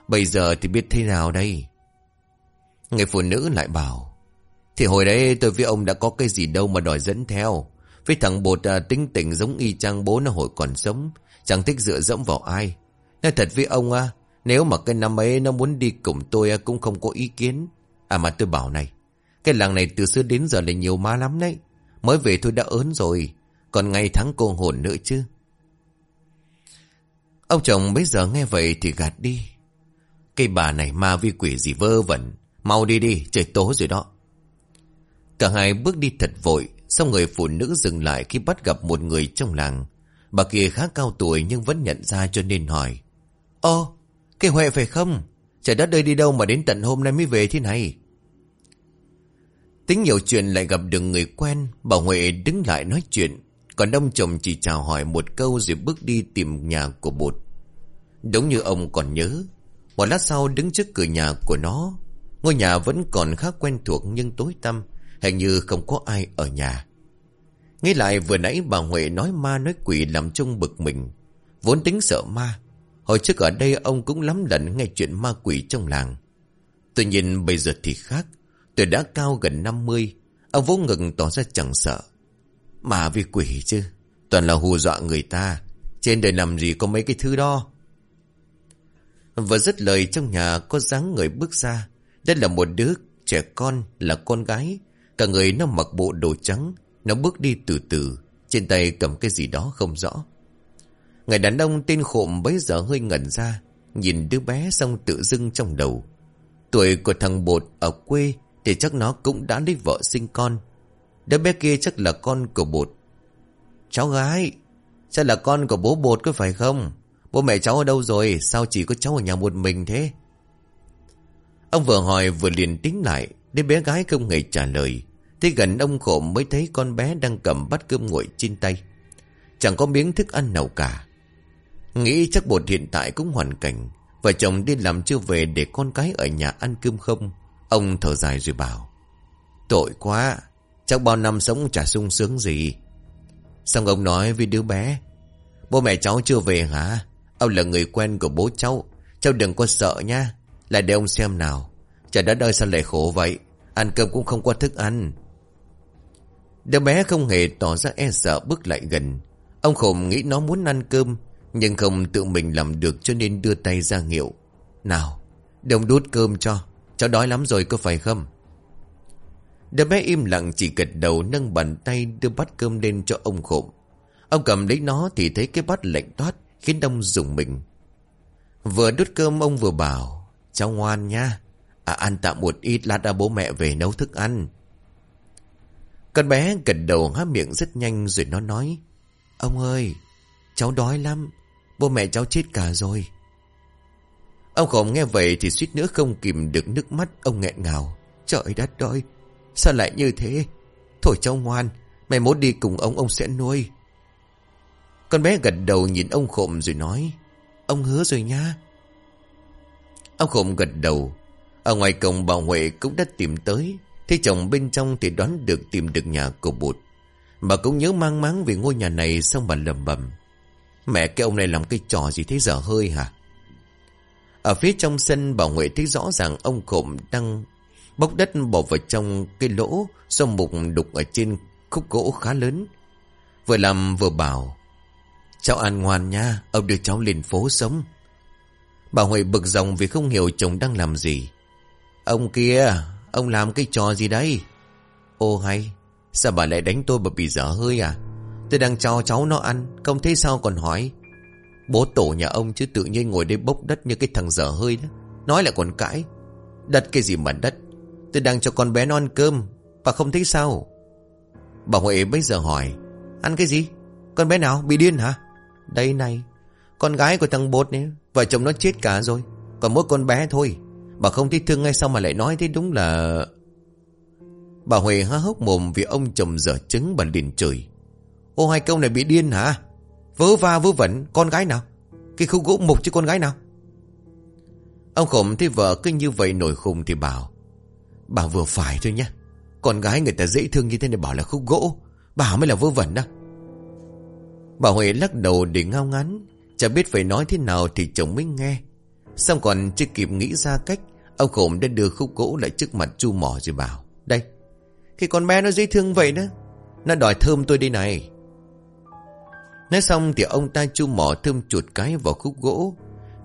Bây giờ thì biết thế nào đây Người phụ nữ lại bảo, Thì hồi đấy tôi với ông đã có cái gì đâu mà đòi dẫn theo với thằng bột à, tính tình giống y chang bố nó hồi còn sống Chẳng thích dựa dẫm vào ai. Nói thật với ông à Nếu mà cái năm ấy nó muốn đi cùng tôi à, Cũng không có ý kiến. À mà tôi bảo này Cái làng này từ xưa đến giờ là nhiều ma lắm đấy. Mới về tôi đã ớn rồi Còn ngày tháng cô hồn nữa chứ. Ông chồng bây giờ nghe vậy thì gạt đi. Cái bà này ma vi quỷ gì vơ vẩn Mau đi đi trời tối rồi đó. Cả hai bước đi thật vội Xong người phụ nữ dừng lại khi bắt gặp một người trong làng. Bà kia khá cao tuổi nhưng vẫn nhận ra cho nên hỏi. Ô, cái Huệ phải không? Trời đất ơi đi đâu mà đến tận hôm nay mới về thế này? Tính nhiều chuyện lại gặp được người quen Bà Huệ đứng lại nói chuyện. Còn ông chồng chỉ chào hỏi một câu Rồi bước đi tìm nhà của bột. Đúng như ông còn nhớ Một lát sau đứng trước cửa nhà của nó. Ngôi nhà vẫn còn khá quen thuộc Nhưng tối tăm. Hình như không có ai ở nhà Nghĩ lại vừa nãy bà Huệ nói ma nói quỷ Làm trông bực mình Vốn tính sợ ma Hồi trước ở đây ông cũng lắm lần nghe chuyện ma quỷ trong làng. Tuy nhiên bây giờ thì khác. Tuổi đã cao gần 50. Ông vỗ ngực tỏ ra chẳng sợ. Mà vì quỷ chứ. Toàn là hù dọa người ta. Trên đời làm gì có mấy cái thứ đó. Vừa dứt lời trong nhà có dáng người bước ra. Đây là một đứa trẻ con, là con gái. Cả người nó mặc bộ đồ trắng. Nó bước đi từ từ, Trên tay cầm cái gì đó không rõ. Người đàn ông tên khộm bấy giờ hơi ngẩn ra, Nhìn đứa bé xong tự dưng trong đầu. Tuổi của thằng bột ở quê Thì chắc nó cũng đã lấy vợ sinh con. Đứa bé kia chắc là con của bột. Cháu gái, Chắc là con của bố bột có phải không? Bố mẹ cháu ở đâu rồi? Sao chỉ có cháu ở nhà một mình thế? Ông vừa hỏi vừa liền tính lại. Đứa bé gái không hề trả lời. Thế gần ông khổm mới thấy con bé đang cầm bát cơm nguội trên tay. Chẳng có miếng thức ăn nào cả. Nghĩ chắc bột hiện tại cũng hoàn cảnh. Vợ chồng đi làm chưa về để con cái ở nhà ăn cơm không? Ông thở dài rồi bảo, Tội quá, Chắc bao năm sống chả sung sướng gì. Xong ông nói với đứa bé, Bố mẹ cháu chưa về hả? Ông là người quen của bố cháu. Cháu đừng có sợ nha Lại để ông xem nào. Trời đất ơi sao lại khổ vậy? Ăn cơm cũng không có thức ăn. Đứa bé không hề tỏ ra e sợ bước lại gần. Ông khổng nghĩ nó muốn ăn cơm, Nhưng không tự mình làm được cho nên đưa tay ra hiệu. Nào Đồng đút cơm cho, Cháu đói lắm rồi có phải không? Đứa bé im lặng chỉ gật đầu nâng bàn tay đưa bát cơm lên cho ông khổng Ông cầm lấy nó thì thấy cái bát lạnh toát, Khiến ông dùng mình. Vừa đút cơm, ông vừa bảo, Cháu ngoan nha. À ăn tạm một ít lát đã bố mẹ về nấu thức ăn. Con bé gật đầu há miệng rất nhanh rồi nó nói, Ông ơi, Cháu đói lắm, Bố mẹ cháu chết cả rồi. Ông khổng nghe vậy thì suýt nữa không kìm được nước mắt, Ông nghẹn ngào, Trời đất ơi, Sao lại như thế? Thôi cháu ngoan, Mày muốn đi cùng ông ông sẽ nuôi. Con bé gật đầu nhìn ông khổng rồi nói, Ông hứa rồi nha. Ông khổng gật đầu ở ngoài cổng bà Huệ cũng đã tìm tới Thế chồng bên trong thì đoán được tìm được nhà của bụt. Bà cũng nhớ mang máng về ngôi nhà này Xong bà lầm bầm Mẹ, cái ông này làm cái trò gì thế dở hơi hả? Ở phía trong sân bà Huệ thấy rõ ràng ông khổng đang Bốc đất bỏ vào trong cái lỗ Do mục đục ở trên khúc gỗ khá lớn. Vừa làm vừa bảo, Cháu an ngoan nha, Ông đưa cháu lên phố sống. Bà Huệ bực dòng vì không hiểu chồng đang làm gì. Ông kia, Ông làm cái trò gì đấy Ô hay, Sao bà lại đánh tôi bởi vì dở hơi à? Tôi đang cho cháu nó ăn, Không thấy sao còn hỏi. Bố tổ nhà ông chứ tự nhiên ngồi đây bốc đất như cái thằng dở hơi đó. Nói lại còn cãi. Đất cái gì mà đất? Tôi đang cho con bé nó ăn cơm, Bà không thấy sao? Bà Huệ bây giờ hỏi, Ăn cái gì? Con bé nào, bị điên hả? Đây này, Con gái của thằng bột này Vợ chồng nó chết cả rồi, Còn mỗi con bé thôi. Bà không thấy thương ngay sao mà lại nói thế đúng là Bà Huệ há hốc mồm Vì ông chồng dở trứng bà liền chửi. Ô, hai câu này bị điên hả? Vớ va vớ vẩn, con gái nào? Cái khu gỗ mục chứ con gái nào? Ông khổng thấy vợ cứ như vậy nổi khùng thì bảo, Bà vừa phải thôi nhá. Con gái người ta dễ thương như thế này bảo là khúc gỗ. Bà mới là vớ vẩn đó. Bà Huệ lắc đầu để ngao ngán, Chả biết phải nói thế nào thì chồng mới nghe. Xong còn chưa kịp nghĩ ra cách? Ông khổm đã đưa khúc gỗ lại trước mặt chu mỏ rồi bảo, Đây, khi con bé nó dễ thương vậy đó, Nó đòi thơm tôi đây này. Nói xong thì ông ta chu mỏ thơm chuột cái vào khúc gỗ.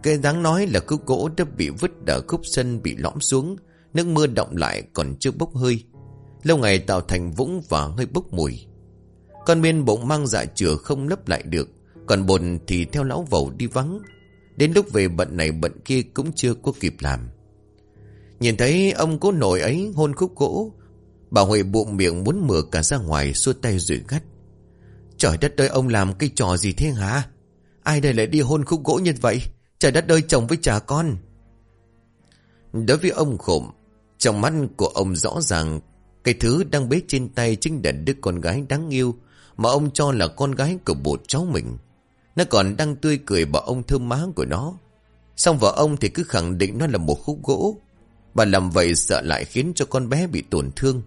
Cái đáng nói là khúc gỗ đã bị vứt ở khúc sân bị lõm xuống, Nước mưa động lại còn chưa bốc hơi. Lâu ngày tạo thành vũng và hơi bốc mùi. Con miên bụng mang dạ chừa không lấp lại được, Còn bồn thì theo lão vầu đi vắng. Đến lúc về bận này bận kia cũng chưa có kịp làm. Nhìn thấy ông cố nổi ấy hôn khúc gỗ, Bà Huệ bụng miệng muốn mở cả ra ngoài xua tay rủi gắt. Trời đất ơi, ông làm cái trò gì thế hả? Ai đây lại đi hôn khúc gỗ như vậy? Trời đất ơi, chồng với cha con. Đối với ông khổm, Trong mắt của ông rõ ràng Cái thứ đang bế trên tay chính là đứa con gái đáng yêu Mà ông cho là con gái của bố cháu mình. Nó còn đang tươi cười bảo ông thơm má của nó. Xong vợ ông thì cứ khẳng định nó là một khúc gỗ. Bà làm vậy sợ lại khiến cho con bé bị tổn thương.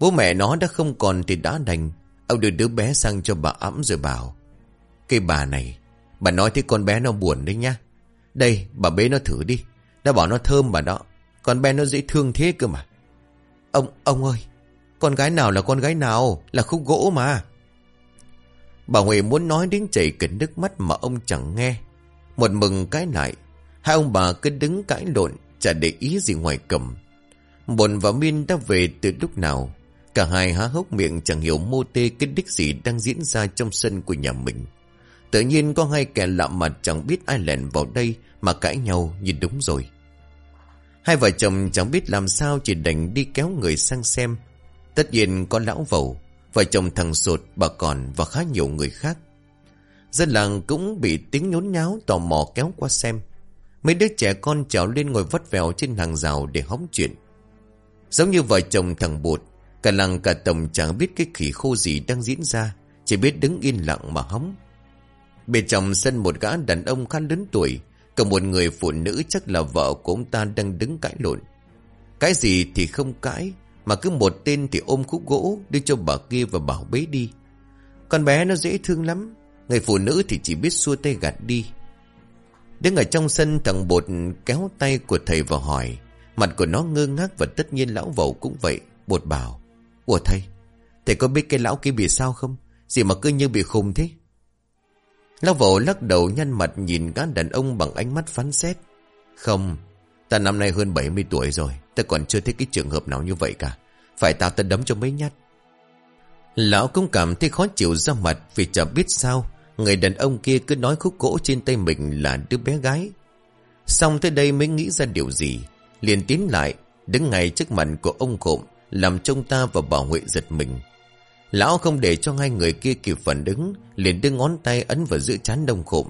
Bố mẹ nó đã không còn thì đã đành. Ông đưa đứa bé sang cho bà ấm rồi bảo Cái bà này Bà nói thế con bé nó buồn đấy nhá. Đây bà bế nó thử đi. Đã bảo nó thơm bà đó. Con bé nó dễ thương thế cơ mà. Ông, ông ơi Con gái nào là con gái nào? Là khúc gỗ mà. Bà Huệ muốn nói đến chảy kính nước mắt mà ông chẳng nghe Một mừng cái lại Hai ông bà cứ đứng cãi lộn Chả để ý gì ngoài cầm Bồn và Miên đã về từ lúc nào Cả hai há hốc miệng chẳng hiểu mô tê cái đích gì đang diễn ra trong sân của nhà mình. Tự nhiên có hai kẻ lạ mặt chẳng biết ai lèn vào đây mà cãi nhau như đúng rồi. Hai vợ chồng chẳng biết làm sao chỉ đành đi kéo người sang xem. Tất nhiên có lão vầu, vợ chồng thằng sột, bà còn và khá nhiều người khác. Dân làng cũng bị tiếng nhốn nháo tò mò kéo qua xem. Mấy đứa trẻ con trèo lên ngồi vắt vèo trên hàng rào để hóng chuyện. Giống như vợ chồng thằng bột, cả làng cả tổng chẳng biết cái khỉ khô gì đang diễn ra, chỉ biết đứng yên lặng mà hóng. Bên trong sân một gã đàn ông khá lớn tuổi, cả một người phụ nữ chắc là vợ của ông ta đang đứng cãi lộn. Cái gì thì không cãi, mà cứ một tên thì ôm khúc gỗ đưa cho bà kia và bảo bế đi. Con bé nó dễ thương lắm, người phụ nữ thì chỉ biết xua tay gạt đi. Đứng ở trong sân thằng bột kéo tay của thầy vào hỏi, mặt của nó ngơ ngác và tất nhiên lão vầu cũng vậy. Bột bảo, Ủa thầy, thầy có biết cái lão kia bị sao không? Gì mà cứ như bị khùng thế? Lão vẩu lắc đầu nhăn mặt nhìn gã đàn ông bằng ánh mắt phán xét. Không, ta năm nay hơn 70 tuổi rồi, ta còn chưa thấy cái trường hợp nào như vậy cả. Phải tao ta đấm cho mấy nhát. Lão cũng cảm thấy khó chịu ra mặt vì chẳng biết sao. Người đàn ông kia cứ nói khúc gỗ trên tay mình là đứa bé gái. Xong tới đây mới nghĩ ra điều gì. Liền tiến lại, đứng ngay trước mặt của ông cộm, làm trông ta và bảo Huệ giật mình. Lão không để cho hai người kia kịp phản ứng, liền đưa ngón tay ấn vào giữa chán đông khụm.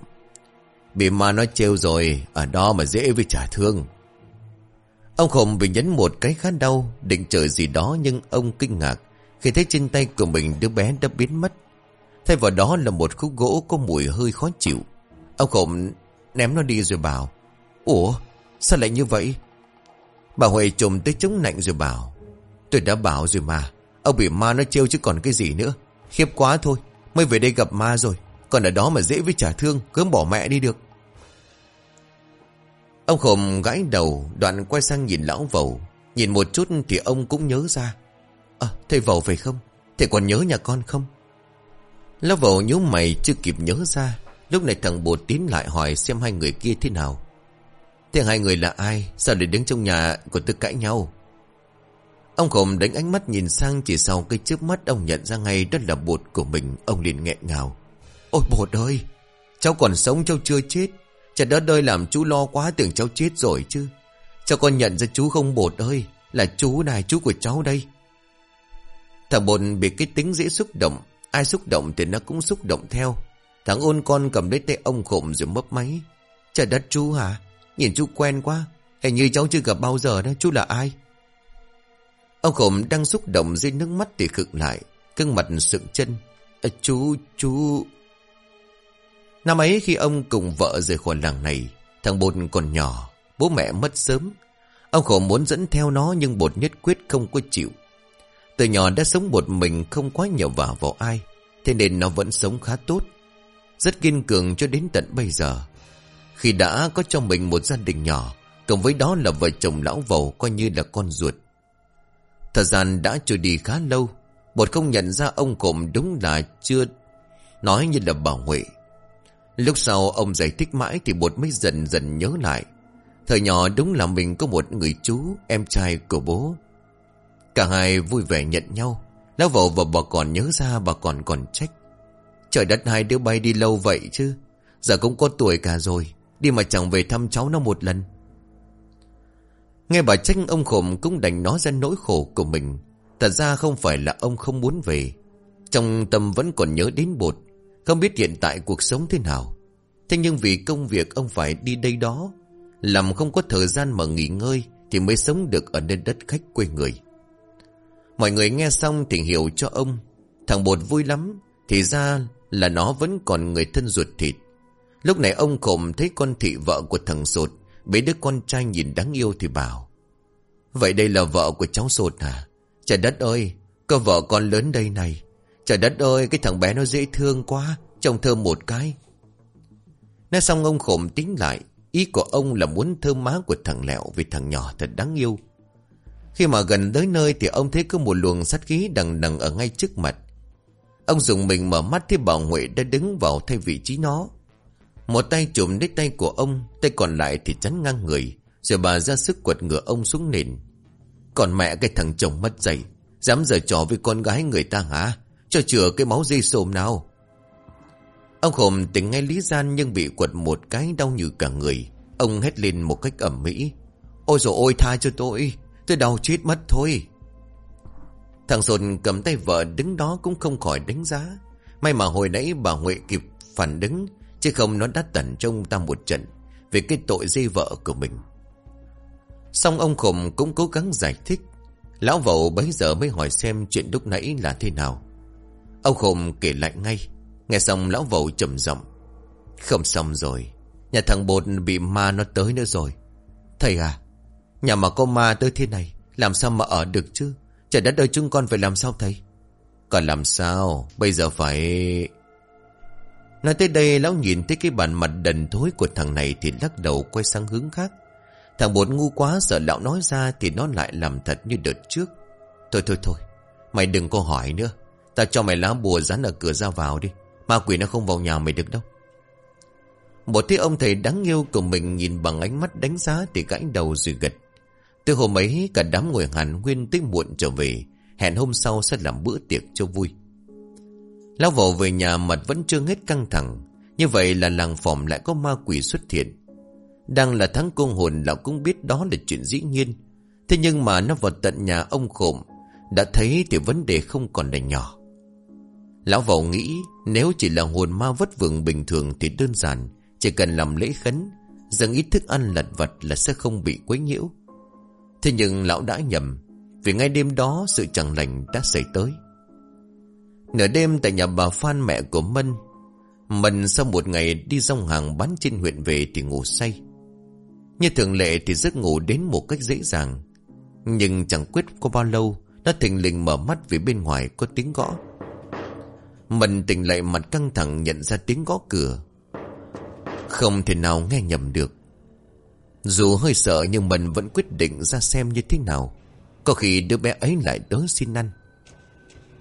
Bị ma nó trêu rồi, ở đó mà dễ với trả thương. Ông khổng bị nhấn một cái khá đau, định chờ gì đó nhưng ông kinh ngạc khi thấy trên tay của mình đứa bé đã biến mất. Thay vào đó là một khúc gỗ có mùi hơi khó chịu. Ông khổng ném nó đi rồi bảo, Ủa, sao lại như vậy? Bà Huệ trùm tới chống lạnh rồi bảo, Tôi đã bảo rồi mà, Ông bị ma nó trêu chứ còn cái gì nữa Khiếp quá thôi Mới về đây gặp ma rồi Còn ở đó mà dễ với trả thương Cứ bỏ mẹ đi được Ông khổm gãi đầu Đoạn quay sang nhìn lão vầu. Nhìn một chút thì ông cũng nhớ ra. À thầy vầu phải không? Thầy còn nhớ nhà con không? Lão vầu nhớ mày chưa kịp nhớ ra Lúc này thằng bột tiến lại hỏi Xem hai người kia thế nào. Thế hai người là ai? Sao để đứng trong nhà của tôi cãi nhau? Ông khổng đánh ánh mắt nhìn sang chỉ sau cái chớp mắt ông nhận ra ngay đó là bột của mình. Ông liền nghẹn ngào. Ôi bột ơi, cháu còn sống cháu chưa chết. Chả đất ơi làm chú lo quá tưởng cháu chết rồi chứ. Cháu con nhận ra chú không bột ơi, là chú này chú của cháu đây. Thằng bột bị cái tính dễ xúc động, ai xúc động thì nó cũng xúc động theo. Thằng ôn con cầm lấy tay ông khổng rồi mấp máy. Trời đất chú hả? Nhìn chú quen quá. Hình như cháu chưa gặp bao giờ đó, chú là ai? Ông khổng đang xúc động dưới nước mắt thì khựng lại, cưng mặt sượng chân. À, chú, chú... Năm ấy khi ông cùng vợ rời khỏi làng này, thằng Bột còn nhỏ, bố mẹ mất sớm. Ông khổ muốn dẫn theo nó nhưng Bột nhất quyết không có chịu. Từ nhỏ đã sống một mình không quá nhờ vả vào ai, thế nên nó vẫn sống khá tốt. Rất kiên cường cho đến tận bây giờ. Khi đã có cho mình một gia đình nhỏ, cộng với đó là vợ chồng lão vầu coi như là con ruột. Thời gian đã trôi đi khá lâu Bột không nhận ra ông cụm đúng là chưa Nói như là bảo Huệ Lúc sau ông giải thích mãi Thì bột mới dần dần nhớ lại Thời nhỏ đúng là mình có một người chú, Em trai của bố Cả hai vui vẻ nhận nhau Lão vẩu và bà còn nhớ ra bà còn còn trách Trời đất, hai đứa bay đi lâu vậy chứ Giờ cũng có tuổi cả rồi, Đi mà chẳng về thăm cháu nó một lần Nghe bà trách, ông khổm cũng đành nói ra nỗi khổ của mình. Thật ra không phải là ông không muốn về. Trong tâm vẫn còn nhớ đến bột. Không biết hiện tại cuộc sống thế nào. Thế nhưng vì công việc ông phải đi đây đó. Làm không có thời gian mà nghỉ ngơi thì mới sống được ở nơi đất khách quê người. Mọi người nghe xong thì hiểu cho ông. Thằng bột vui lắm. Thì ra là nó vẫn còn người thân ruột thịt. Lúc này ông khổm thấy con thị vợ của thằng sột, Bế đứa con trai nhìn đáng yêu thì bảo, Vậy đây là vợ của cháu sột à Trời đất ơi, Có vợ con lớn đây này Trời đất ơi, cái thằng bé nó dễ thương quá, Trông thơm một cái. Nói xong ông khổm tính lại, Ý của ông là muốn thơm má của thằng Lẹo Vì thằng nhỏ thật đáng yêu. Khi mà gần tới nơi Thì ông thấy có một luồng sát khí đằng đằng ở ngay trước mặt. Ông dùng mình mở mắt Thì bảo Huệ đã đứng vào thay vị trí nó. Một tay chụm lấy tay của ông, Tay còn lại thì chắn ngang người, Rồi bà ra sức quật ngựa ông xuống nền. Còn mẹ cái thằng chồng mất dậy Dám giở trò với con gái người ta hả? Cho chữa cái máu dây sồm nào. Ông khổm tỉnh ngay lý gian Nhưng bị quật một cái đau như cả người. Ông hét lên một cách ẩm mỹ. Ôi dồi ôi, tha cho tôi. Tôi đau chết mất thôi. Thằng Sồn cầm tay vợ đứng đó cũng không khỏi đánh giá. May mà hồi nãy bà Huệ kịp phản đứng, Chứ không nó đã tẩn trong ta một trận Về cái tội dây vợ của mình. Xong ông khổng cũng cố gắng giải thích. Lão vậu bấy giờ mới hỏi xem chuyện lúc nãy là thế nào. Ông khổm kể lại ngay. Nghe xong, lão vẩu trầm giọng. Không xong rồi. Nhà thằng bột bị ma nó tới nữa rồi. Thầy à Nhà mà có ma tới thế này, Làm sao mà ở được chứ? Trời đất ơi, chúng con phải làm sao thầy? Còn làm sao? Bây giờ phải Nói tới đây, lão nhìn thấy cái bản mặt đần thối của thằng này Thì lắc đầu quay sang hướng khác. Thằng bột ngu quá, sợ lão nói ra Thì nó lại làm thật như đợt trước. Thôi thôi thôi, Mày đừng có hỏi nữa. Ta cho mày lá bùa dán ở cửa ra vào đi. Ma quỷ nó không vào nhà mày được đâu. Một thế ông thầy đáng yêu của mình Nhìn bằng ánh mắt đánh giá Thì gãy đầu rồi gật. Từ hôm ấy, cả đám ngồi hàn nguyên tới muộn trở về. Hẹn hôm sau sẽ làm bữa tiệc cho vui. Lão vầu về nhà mặt vẫn chưa hết căng thẳng. Như vậy là làng phòng lại có ma quỷ xuất hiện. Đang là tháng cung hồn, lão cũng biết đó là chuyện dĩ nhiên. Thế nhưng mà nó vào tận nhà ông khổm. Đã thấy thì vấn đề không còn là nhỏ. Lão vầu nghĩ nếu chỉ là hồn ma vất vưởng bình thường thì đơn giản, Chỉ cần làm lễ khấn, Dâng ít thức ăn lặt vật là sẽ không bị quấy nhiễu. Thế nhưng lão đã nhầm, Vì ngay đêm đó sự chẳng lành đã xảy tới. Nửa đêm tại nhà bà Phan mẹ của Mân Mân sau một ngày đi dòng hàng bán trên huyện về thì ngủ say. Như thường lệ thì giấc ngủ đến một cách dễ dàng, Nhưng chẳng quyết có bao lâu, Nó thình lình mở mắt vì bên ngoài có tiếng gõ mình tỉnh lại mặt căng thẳng nhận ra tiếng gõ cửa. Không thể nào nghe nhầm được. Dù hơi sợ nhưng mình vẫn quyết định ra xem như thế nào. Có khi đứa bé ấy lại tới xin ăn.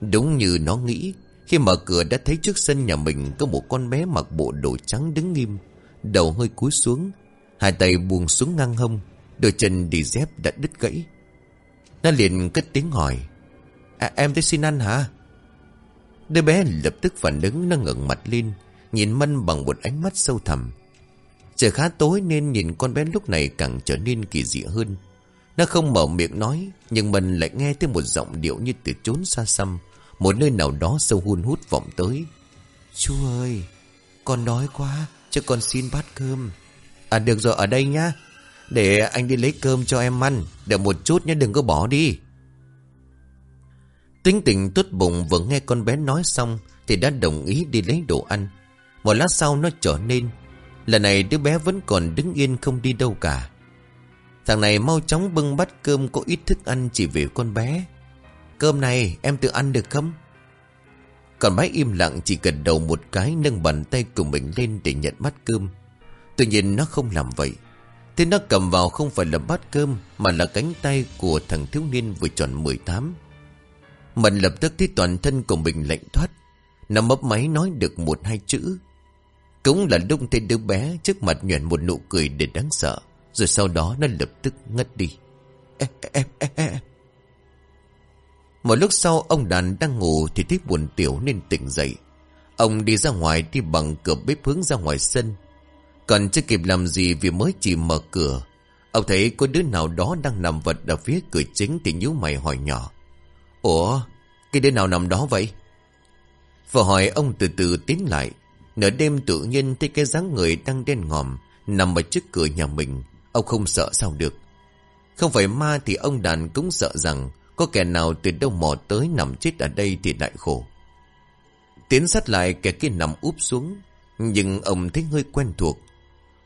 Đúng như nó nghĩ Khi mở cửa đã thấy trước sân nhà mình Có một con bé mặc bộ đồ trắng đứng nghiêm Đầu hơi cúi xuống Hai tay buông xuống ngang hông Đôi chân đi dép đã đứt gãy. Nó liền cất tiếng hỏi à, Em tới xin ăn hả? Đứa bé lập tức phản ứng Nó ngẩng mặt lên Nhìn Mân bằng một ánh mắt sâu thẳm. Trời khá tối nên nhìn con bé lúc này càng trở nên kỳ dị hơn. Nó không mở miệng nói Nhưng Mân lại nghe thấy một giọng điệu như từ trốn xa xăm một nơi nào đó sâu hun hút vọng tới. Chú ơi Con đói quá Cho con xin bát cơm. À được rồi ở đây nhá. Để anh đi lấy cơm cho em ăn. Đợi một chút nhé đừng có bỏ đi Tính tình tốt bụng vừa nghe con bé nói xong Thì đã đồng ý đi lấy đồ ăn Một lát sau nó trở nên, Lần này đứa bé vẫn còn đứng yên không đi đâu cả Thằng này mau chóng bưng bát cơm có ít thức ăn chỉ về con bé Cơm này em tự ăn được không? Còn bé im lặng chỉ cần đầu một cái nâng bàn tay của mình lên để nhận bát cơm. Tuy nhiên nó không làm vậy. Thế nó cầm vào không phải là bát cơm mà là cánh tay của thằng thiếu niên vừa tròn 18. Mình lập tức thấy toàn thân của mình lạnh thoát. Nó mấp máy nói được một hai chữ. Cũng là lúc thấy đứa bé trước mặt nhuận một nụ cười để đáng sợ. Rồi sau đó nó lập tức ngất đi. Em, em, em, em. Một lúc sau ông đàn đang ngủ thì thấy buồn tiểu nên tỉnh dậy. Ông đi ra ngoài đi bằng cửa bếp hướng ra ngoài sân. Còn chưa kịp làm gì vì mới chỉ mở cửa. Ông thấy có đứa nào đó đang nằm vật ở phía cửa chính thì nhíu mày hỏi nhỏ. Ủa, cái đứa nào nằm đó vậy? Vợ hỏi ông từ từ tiến lại. Nửa đêm tự nhiên thấy cái dáng người đang đen ngòm nằm ở trước cửa nhà mình. Ông không sợ sao được. Không phải ma thì ông đàn cũng sợ rằng có kẻ nào từ đâu mò tới nằm chết ở đây thì lại khổ. Tiến sát lại kẻ kia nằm úp xuống. Nhưng ông thấy hơi quen thuộc.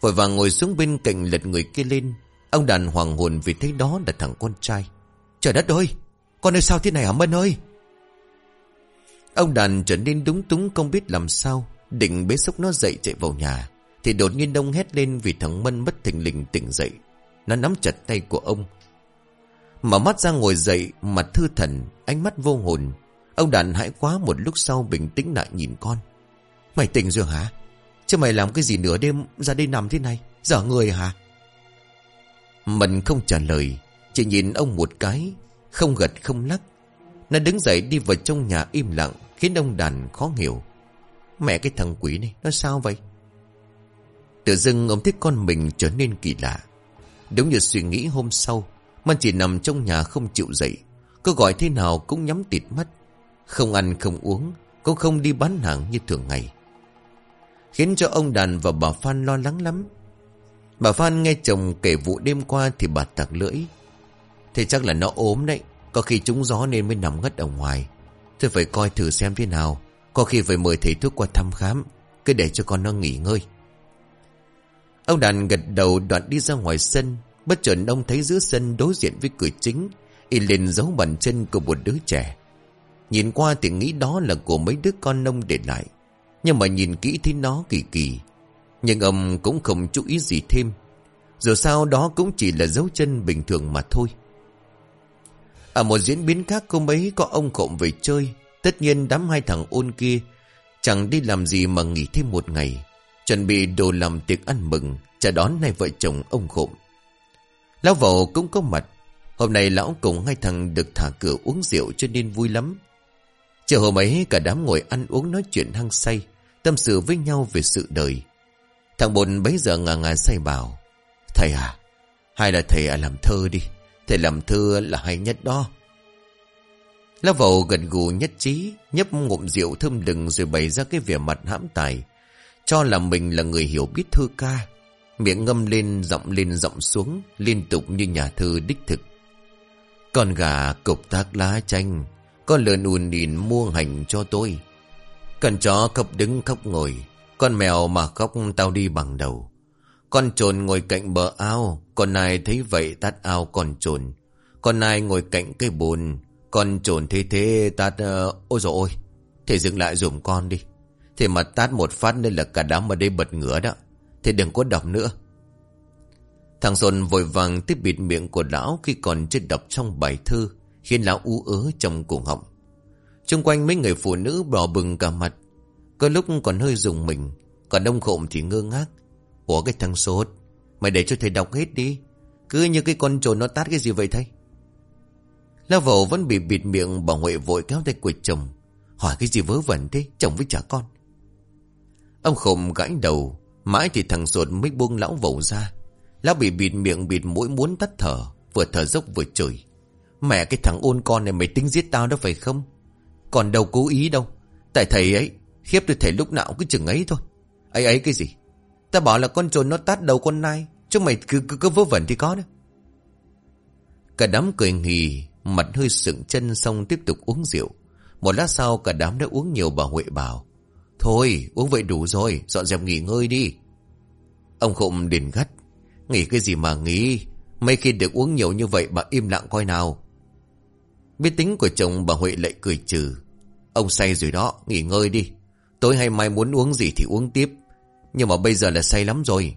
Vội vàng ngồi xuống bên cạnh lật người kia lên. Ông đàn hoàng hồn vì thấy đó là thằng con trai. Trời đất ơi! Con ơi, sao thế này hả Mân ơi? Ông đàn trở nên đúng túng không biết làm sao. Định bế sốc nó dậy chạy vào nhà. Thì đột nhiên đông hét lên vì thằng Mân bất thình lình tỉnh dậy. Nó nắm chặt tay của ông Mở mắt ra ngồi dậy, Mặt thư thần, Ánh mắt vô hồn Ông đàn hãi quá một lúc sau bình tĩnh lại nhìn con Mày tỉnh rồi hả Chứ mày làm cái gì nửa đêm ra đây nằm thế này Dở người hả Mình không trả lời, Chỉ nhìn ông một cái không gật không lắc. Nó đứng dậy đi vào trong nhà im lặng, Khiến ông đàn khó hiểu. Mẹ cái thằng quỷ này, nó sao vậy? Tự dưng ông thích con mình trở nên kỳ lạ. Đúng như suy nghĩ hôm sau Man chỉ nằm trong nhà không chịu dậy. Cứ gọi thế nào cũng nhắm tịt mắt. Không ăn không uống, Cũng không đi bán hàng như thường ngày. Khiến cho ông đàn và bà Phan lo lắng lắm. Bà Phan nghe chồng kể vụ đêm qua Thì bà tặc lưỡi. Thế chắc là nó ốm đấy. Có khi trúng gió nên mới nằm ngất ở ngoài. Tôi phải coi thử xem thế nào. Có khi phải mời thầy thuốc qua thăm khám, Cứ để cho con nó nghỉ ngơi. Ông đàn gật đầu đoạn đi ra ngoài sân. Bất chợt ông thấy giữa sân đối diện với cửa chính, Y lên dấu bàn chân của một đứa trẻ. Nhìn qua thì nghĩ đó là của mấy đứa con nông để lại, Nhưng mà nhìn kỹ thấy nó kỳ kỳ. Nhưng ông cũng không chú ý gì thêm. Dù sao đó cũng chỉ là dấu chân bình thường mà thôi. Ở một diễn biến khác cô mấy có ông khộm về chơi. Tất nhiên đám hai thằng ôn kia Chẳng đi làm gì mà nghỉ thêm một ngày. Chuẩn bị đồ làm tiệc ăn mừng Chào đón nay vợ chồng ông khộm Lão vầu cũng có mặt. Hôm nay lão cùng hai thằng được thả cửa uống rượu cho nên vui lắm. Chiều hôm ấy cả đám ngồi ăn uống nói chuyện hăng say, Tâm sự với nhau về sự đời. Thằng bồn bấy giờ ngà ngà say bảo, Thầy à Hay là thầy à làm thơ đi. Thầy làm thơ là hay nhất đó. Lão vầu gần gù nhất trí, Nhấp ngụm rượu thơm đừng Rồi bày ra cái vẻ mặt hãm tài, Cho là mình là người hiểu biết thơ ca. Miệng ngâm lên, giọng lên, giọng xuống, Liên tục như nhà thơ đích thực. Con gà cục tác lá chanh Con lợn ùn nhìn mua hành cho tôi. Con chó khóc đứng khóc ngồi, Con mèo mà khóc tao đi bằng đầu. Con trồn ngồi cạnh bờ ao Con nai thấy vậy tát ao con trồn Con nai ngồi cạnh cây bồn Con trồn thế thế tát uh, Ôi dồi ôi Thế dừng lại dùm con đi. Thế mà tát một phát nên là cả đám ở đây bật ngửa đó. Thế đừng có đọc nữa. Thằng Xuân vội vàng tiếp bịt miệng của lão Khi còn chưa đọc trong bài thư Khiến lão ú ớ trong cổ họng. Trung quanh mấy người phụ nữ đỏ bừng cả mặt. Có lúc còn hơi dùng mình Còn đông khộm thì ngơ ngác. Ủa, cái thằng sốt. Mày để cho thầy đọc hết đi. Cứ như cái con trồn nó tát cái gì vậy thầy? Lão vẩu vẫn bị bịt miệng, Bà Huệ vội kéo tay của chồng. Hỏi cái gì vớ vẩn thế? Chồng với trả con. Ông khổng gãi đầu. Mãi thì thằng ruột mới buông lão vẩu ra. Lão bị bịt miệng, bịt mũi muốn tắt thở. Vừa thở dốc vừa chửi. Mẹ, cái thằng ôn con này mày tính giết tao đó phải không? Còn đâu cố ý đâu. Tại thầy ấy, Khiếp tôi thầy lúc nào cứ chừng ấy thôi. Ấy ấy cái gì? Ta bảo là con trồn nó tát đầu con nai Chứ mày cứ, cứ, cứ vớ vẩn thì có đấy. Cả đám cười nghỉ Mặt hơi sững chân xong tiếp tục uống rượu. Một lát sau cả đám đã uống nhiều bà Huệ bảo Thôi uống vậy đủ rồi Dọn dẹp nghỉ ngơi đi. Ông khụng đền gắt Nghỉ cái gì mà nghỉ? Mấy khi được uống nhiều như vậy bà im lặng coi nào. Biết tính của chồng bà Huệ lại cười trừ Ông say rồi đó Nghỉ ngơi đi. Tối hay mai muốn uống gì thì uống tiếp. Nhưng mà bây giờ là say lắm rồi.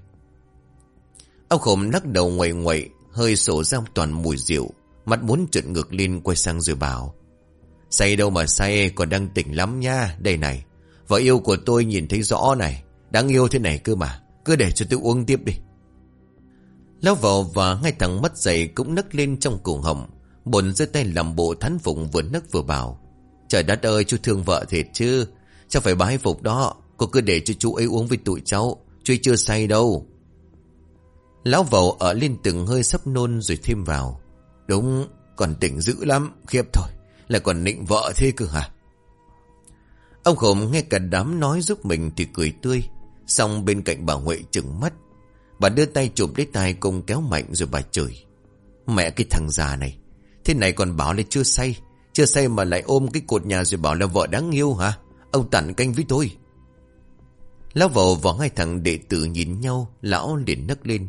Ông khổng lắc đầu ngoại ngoại Hơi sổ ra toàn mùi rượu, Mặt muốn trượt ngược lên quay sang rồi bảo, Say đâu mà say, Còn đang tỉnh lắm nha, Đây này. Vợ yêu của tôi nhìn thấy rõ này, Đáng yêu thế này cơ mà, Cứ để cho tôi uống tiếp đi. Lão vào và ngay thằng mắt dày Cũng nấc lên trong cổ họng Bồn giơ tay làm bộ thán phụng vừa nấc vừa bảo, Trời đất ơi, chú thương vợ thiệt chứ, Chắc phải bái phục đó. Cô cứ để cho chú ấy uống với tụi cháu, Chú ấy chưa say đâu Lão vào ở lên từng hơi sắp nôn rồi thêm vào Đúng, Còn tỉnh dữ lắm, Khiếp thôi Là còn nịnh vợ thế cơ hả Ông khổng nghe cả đám nói giúp mình thì cười tươi. Xong bên cạnh bà Huệ chừng mắt. Bà đưa tay chụp lấy tay cùng kéo mạnh rồi bà chửi. Mẹ cái thằng già này. Thế này còn bảo là chưa say. Chưa say mà lại ôm cái cột nhà rồi bảo là vợ đáng yêu hả? Ông tặng canh với tôi. Lão vầu và hai thằng đệ tử nhìn nhau. Lão liền nấc lên.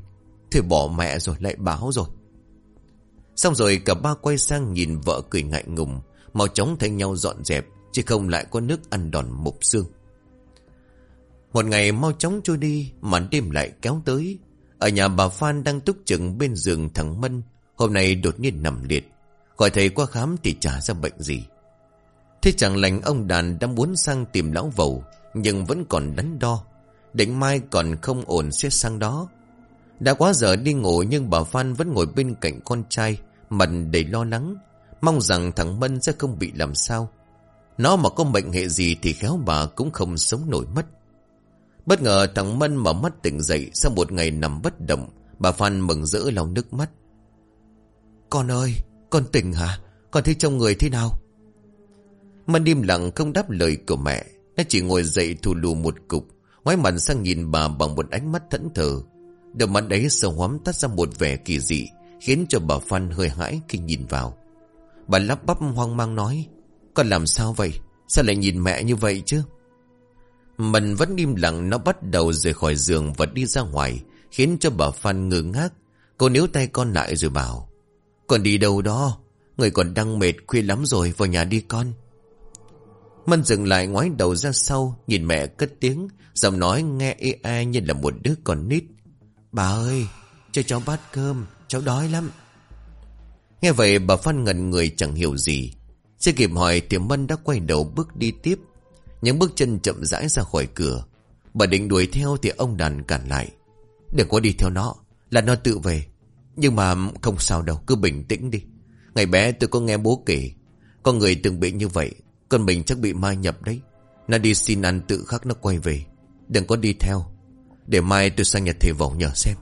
Thôi bỏ mẹ rồi, lại báo rồi. Xong rồi cả ba quay sang nhìn vợ cười ngại ngùng. Mau chóng thay nhau dọn dẹp, chứ không lại có nước ăn đòn mục xương Một ngày mau chóng trôi đi, Màn đêm lại kéo tới Ở nhà bà Phan đang túc chừng bên giường thằng Mân, Hôm nay đột nhiên nằm liệt Gọi thầy qua khám thì chả ra bệnh gì Thế chẳng lành ông đàn đang muốn sang tìm lão vầu nhưng vẫn còn đắn đo. Định mai còn không ổn sẽ sang đó. Đã quá giờ đi ngủ nhưng bà Phan vẫn ngồi bên cạnh con trai, Mặt đầy lo lắng, Mong rằng thằng Mân sẽ không bị làm sao. Nó mà có bệnh hệ gì Thì khéo bà cũng không sống nổi mất. Bất ngờ thằng Mân mở mắt tỉnh dậy Sau một ngày nằm bất động, Bà Phan mừng rỡ lòng nước mắt. Con ơi, Con tỉnh hả? Con thấy trong người thế nào? Mân im lặng không đáp lời của mẹ. Nó chỉ ngồi dậy thù lù một cục, Ngoái mặt sang nhìn bà bằng một ánh mắt thẫn thờ. Đôi mắt ấy sâu hoắm tắt ra một vẻ kỳ dị, Khiến cho bà Phan hơi hãi khi nhìn vào. Bà lắp bắp hoang mang nói, Con làm sao vậy? Sao lại nhìn mẹ như vậy chứ? Mình vẫn im lặng, Nó bắt đầu rời khỏi giường và đi ra ngoài, Khiến cho bà Phan ngơ ngác. Cô níu tay con lại rồi bảo, Con đi đâu đó? Người còn đang mệt khuya lắm rồi, Vào nhà đi con. Mân dừng lại ngoái đầu ra sau, Nhìn mẹ cất tiếng, Giọng nói nghe ê ai như là một đứa con nít. Bà ơi, Cho cháu bát cơm, Cháu đói lắm. Nghe vậy, bà Phan ngẩn người chẳng hiểu gì. Chưa kịp hỏi thì Mân đã quay đầu bước đi tiếp. Những bước chân chậm rãi ra khỏi cửa. Bà định đuổi theo thì ông đàn cản lại. Đừng có đi theo nó, Là nó tự về. Nhưng mà không sao đâu, cứ bình tĩnh đi. Ngày bé tôi có nghe bố kể. Con người từng bị như vậy con mình chắc bị mai nhập đấy. Nó đi xin ăn tự khắc nó quay về. Đừng có đi theo. Để mai tôi sang nhà thầy vọng nhờ xem.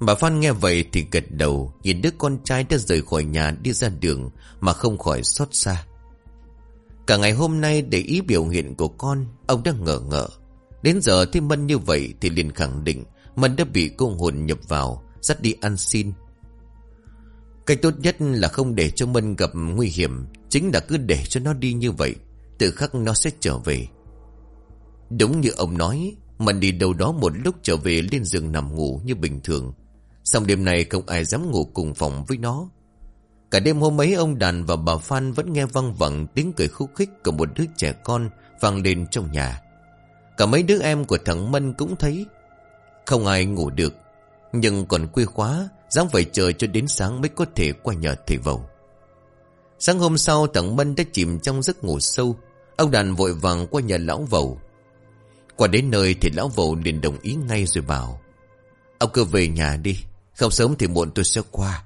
Bà Phan nghe vậy thì gật đầu, Nhìn đứa con trai đã rời khỏi nhà đi ra đường Mà không khỏi xót xa. Cả ngày hôm nay để ý biểu hiện của con, Ông đang ngờ ngợ. Đến giờ thì Mân như vậy Thì liền khẳng định Mân đã bị cô hồn nhập vào, Dắt đi ăn xin. Cách tốt nhất là không để cho Mân gặp nguy hiểm Chính là cứ để cho nó đi như vậy Tự khắc nó sẽ trở về Đúng như ông nói Mân đi đâu đó một lúc trở về lên giường nằm ngủ như bình thường Xong đêm này không ai dám ngủ cùng phòng với nó Cả đêm hôm ấy ông đàn và bà Phan vẫn nghe văng vẳng tiếng cười khúc khích của một đứa trẻ con vang lên trong nhà. Cả mấy đứa em của thằng Mân cũng thấy. Không ai ngủ được. Nhưng còn khuya khóa, Giang phải chờ cho đến sáng mới có thể qua nhờ thầy vầu. Sáng hôm sau, thằng Mân đã chìm trong giấc ngủ sâu. Ông đàn vội vàng qua nhà lão vầu. Qua đến nơi thì lão vầu liền đồng ý ngay rồi bảo. Ông cứ về nhà đi. Không sớm thì muộn tôi sẽ qua.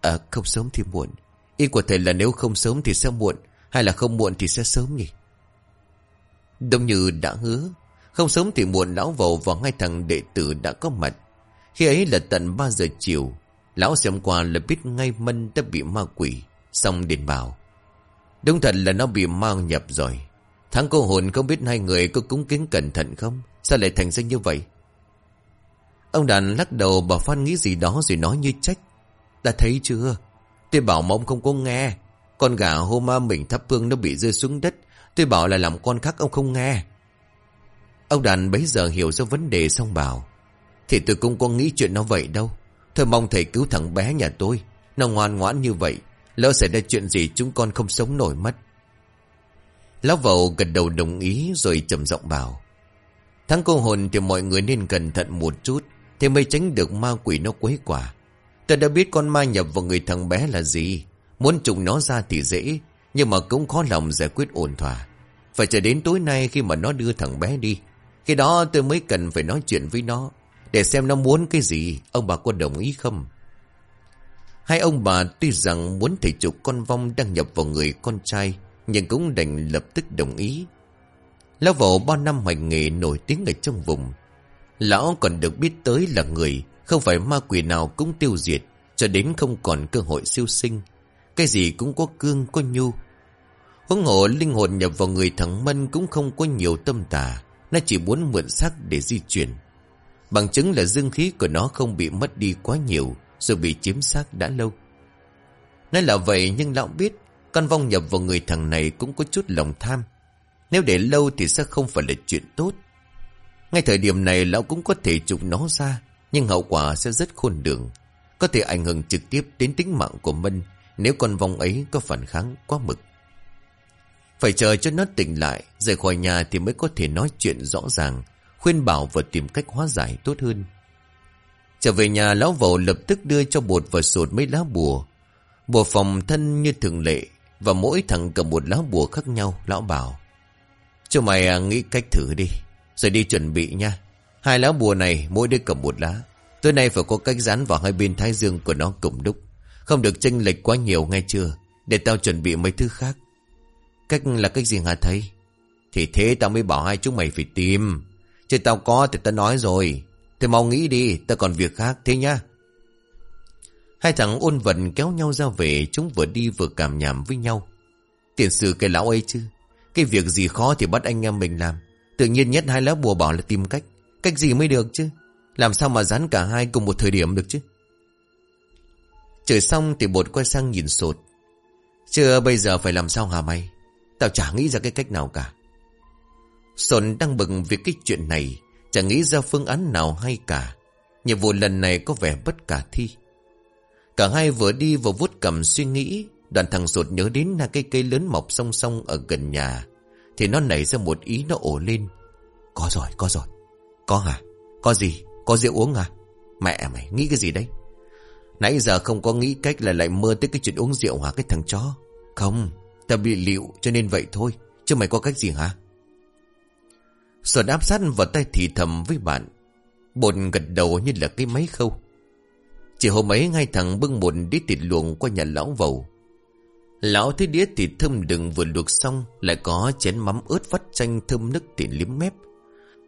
À không sớm thì muộn. Ý của thầy là nếu không sớm thì sẽ muộn. Hay là không muộn thì sẽ sớm nhỉ? Đông như đã hứa. Không sớm thì muộn, lão vầu và ngay thằng đệ tử đã có mặt. Khi ấy là tận 3 giờ chiều. Lão xem qua là biết ngay Mân đã bị ma quỷ. Xong điền bảo. Đúng thật là nó bị ma nhập rồi. Thằng cô hồn không biết hai người có cúng kính cẩn thận không? Sao lại thành ra như vậy? Ông đàn lắc đầu bà Phan nghĩ gì đó rồi nói như trách. Đã thấy chưa? Tôi bảo mà ông không có nghe. Con gà hôm ma mình thắp hương nó bị rơi xuống đất. Tôi bảo là làm con khác ông không nghe. Ông đàn bấy giờ hiểu ra vấn đề xong bảo. Thì tôi cũng có nghĩ chuyện nó vậy đâu. Thôi mong thầy cứu thằng bé nhà tôi. Nó ngoan ngoãn như vậy. Lỡ xảy ra chuyện gì chúng con không sống nổi mất. Lão vầu gật đầu đồng ý rồi trầm giọng bảo. Thắng cô hồn thì mọi người nên cẩn thận một chút. Thì mới tránh được ma quỷ nó quấy quả Tôi đã biết con ma nhập vào người thằng bé là gì Muốn trùng nó ra thì dễ, Nhưng mà cũng khó lòng giải quyết ổn thỏa Phải chờ đến tối nay khi mà nó đưa thằng bé đi Khi đó tôi mới cần phải nói chuyện với nó để xem nó muốn cái gì, Ông bà có đồng ý không? Hai ông bà tuy rằng muốn thể trục con vong đăng nhập vào người con trai, Nhưng cũng đành lập tức đồng ý. Lão vẩu bao năm hành nghề nổi tiếng ở trong vùng. Lão còn được biết tới là người, Không phải ma quỷ nào cũng tiêu diệt, Cho đến không còn cơ hội siêu sinh. Cái gì cũng có cương, có nhu. Huống hộ linh hồn nhập vào người thằng Mân Cũng không có nhiều tâm tà, Nó chỉ muốn mượn xác để di chuyển. Bằng chứng là dương khí của nó không bị mất đi quá nhiều Rồi bị chiếm xác đã lâu. Nói là vậy, nhưng lão biết, Con vong nhập vào người thằng này cũng có chút lòng tham. Nếu để lâu thì sẽ không phải là chuyện tốt. Ngay thời điểm này, lão cũng có thể trục nó ra, Nhưng hậu quả sẽ rất khôn đường Có thể ảnh hưởng trực tiếp đến tính mạng của Mân, Nếu con vong ấy có phản kháng quá mực. Phải chờ cho nó tỉnh lại, Rời khỏi nhà thì mới có thể nói chuyện rõ ràng. Khuyên bảo và tìm cách hóa giải tốt hơn. Trở về nhà lão vẩu lập tức đưa cho bột và sột mấy lá bùa. Bùa phòng thân như thường lệ Và mỗi thằng cầm một lá bùa khác nhau Lão bảo Cho mày à, nghĩ cách thử đi. Rồi đi chuẩn bị nha. Hai lá bùa này mỗi đứa cầm một lá. Tối nay phải có cách dán vào hai bên thái dương của nó cùng đúc Không được chênh lệch quá nhiều ngay chưa? Để tao chuẩn bị mấy thứ khác. Cách là cách gì hả thầy? Thì thế tao mới bảo hai chúng mày phải tìm. Chứ tao có thì tao nói rồi. Thì mau nghĩ đi, Tao còn việc khác thế nhá. Hai thằng ôn vận kéo nhau ra về, Chúng vừa đi vừa cảm nhảm với nhau. Tiền sư cái lão ấy chứ, Cái việc gì khó thì bắt anh em mình làm. Tự nhiên nhất hai lá bùa bảo là tìm cách. Cách gì mới được chứ? Làm sao mà dán cả hai cùng một thời điểm được chứ? Trời xong thì bột quay sang nhìn sột. Chưa, bây giờ phải làm sao hả mày? Tao chả nghĩ ra cái cách nào cả. Sồn đang bừng vì cái chuyện này Chẳng nghĩ ra phương án nào hay cả Nhiệm vụ lần này có vẻ bất cả thi Cả hai vừa đi vừa vuốt cầm suy nghĩ Đoàn thằng sột nhớ đến là cây cây lớn mọc song song ở gần nhà Thì nó nảy ra một ý nó ổ lên Có rồi, có rồi Có hả? Có gì? Có rượu uống à? Mẹ mày, nghĩ cái gì đấy? Nãy giờ không có nghĩ cách là lại mơ tới cái chuyện uống rượu hả cái thằng chó Không, ta bị liệu cho nên vậy thôi Chứ mày có cách gì hả? Xuân áp sát vào tay thì thầm với bạn. Bột gật đầu như là cái máy khâu. Chỉ hôm ấy, ngay thằng bưng một đĩa thịt luồng qua nhà lão vầu. Lão thấy đĩa thịt thơm đừng vừa luộc xong, Lại có chén mắm ướt vắt chanh thơm nức thì liếm mép.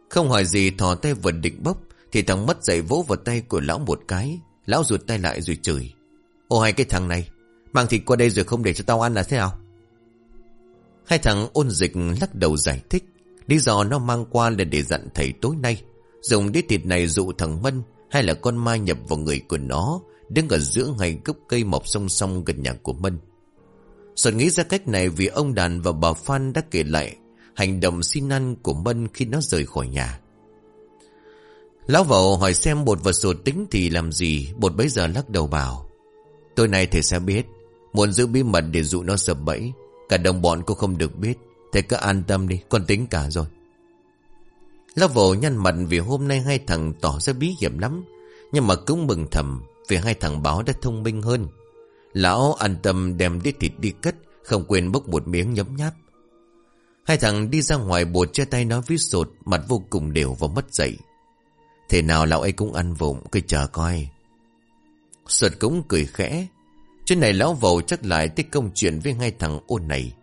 Không hỏi gì, thò tay vừa định bốc, Thì thằng mất dậy vỗ vào tay của lão một cái. Lão rụt tay lại rồi chửi. Ô, hai cái thằng này, Mang thịt qua đây rồi không để cho tao ăn là thế nào? Hai thằng ôn dịch lắc đầu giải thích. Lý do nó mang qua là để dặn thầy tối nay, Dùng đĩa thịt này dụ thằng Mân Hay là con ma nhập vào người của nó, Đứng ở giữa ngay gốc cây mọc song song gần nhà của Mân. Xuân nghĩ ra cách này vì ông Đàn và bà Phan đã kể lại Hành động xin ăn của Mân khi nó rời khỏi nhà. Lão vậu hỏi xem bột và sổ tính thì làm gì, Bột bấy giờ lắc đầu bảo Tôi này thầy sẽ biết, Muốn giữ bí mật để dụ nó sập bẫy, Cả đồng bọn cô không được biết. Thầy cứ an tâm đi, Con tính cả rồi. Lão vỗ nhăn mặt vì hôm nay hai thằng tỏ ra bí hiểm lắm. Nhưng mà cũng mừng thầm Vì hai thằng báo đã thông minh hơn. Lão an tâm đem đít thịt đi cất, Không quên bốc một miếng nhấm nháp. Hai thằng đi ra ngoài bột che tay nói với sột, Mặt vô cùng đều và mất dậy. Thế nào lão ấy cũng ăn vụng, Cứ chờ coi. Sột cũng cười khẽ. Trên này lão vầu chắc lại tích công chuyện với hai thằng ôn này.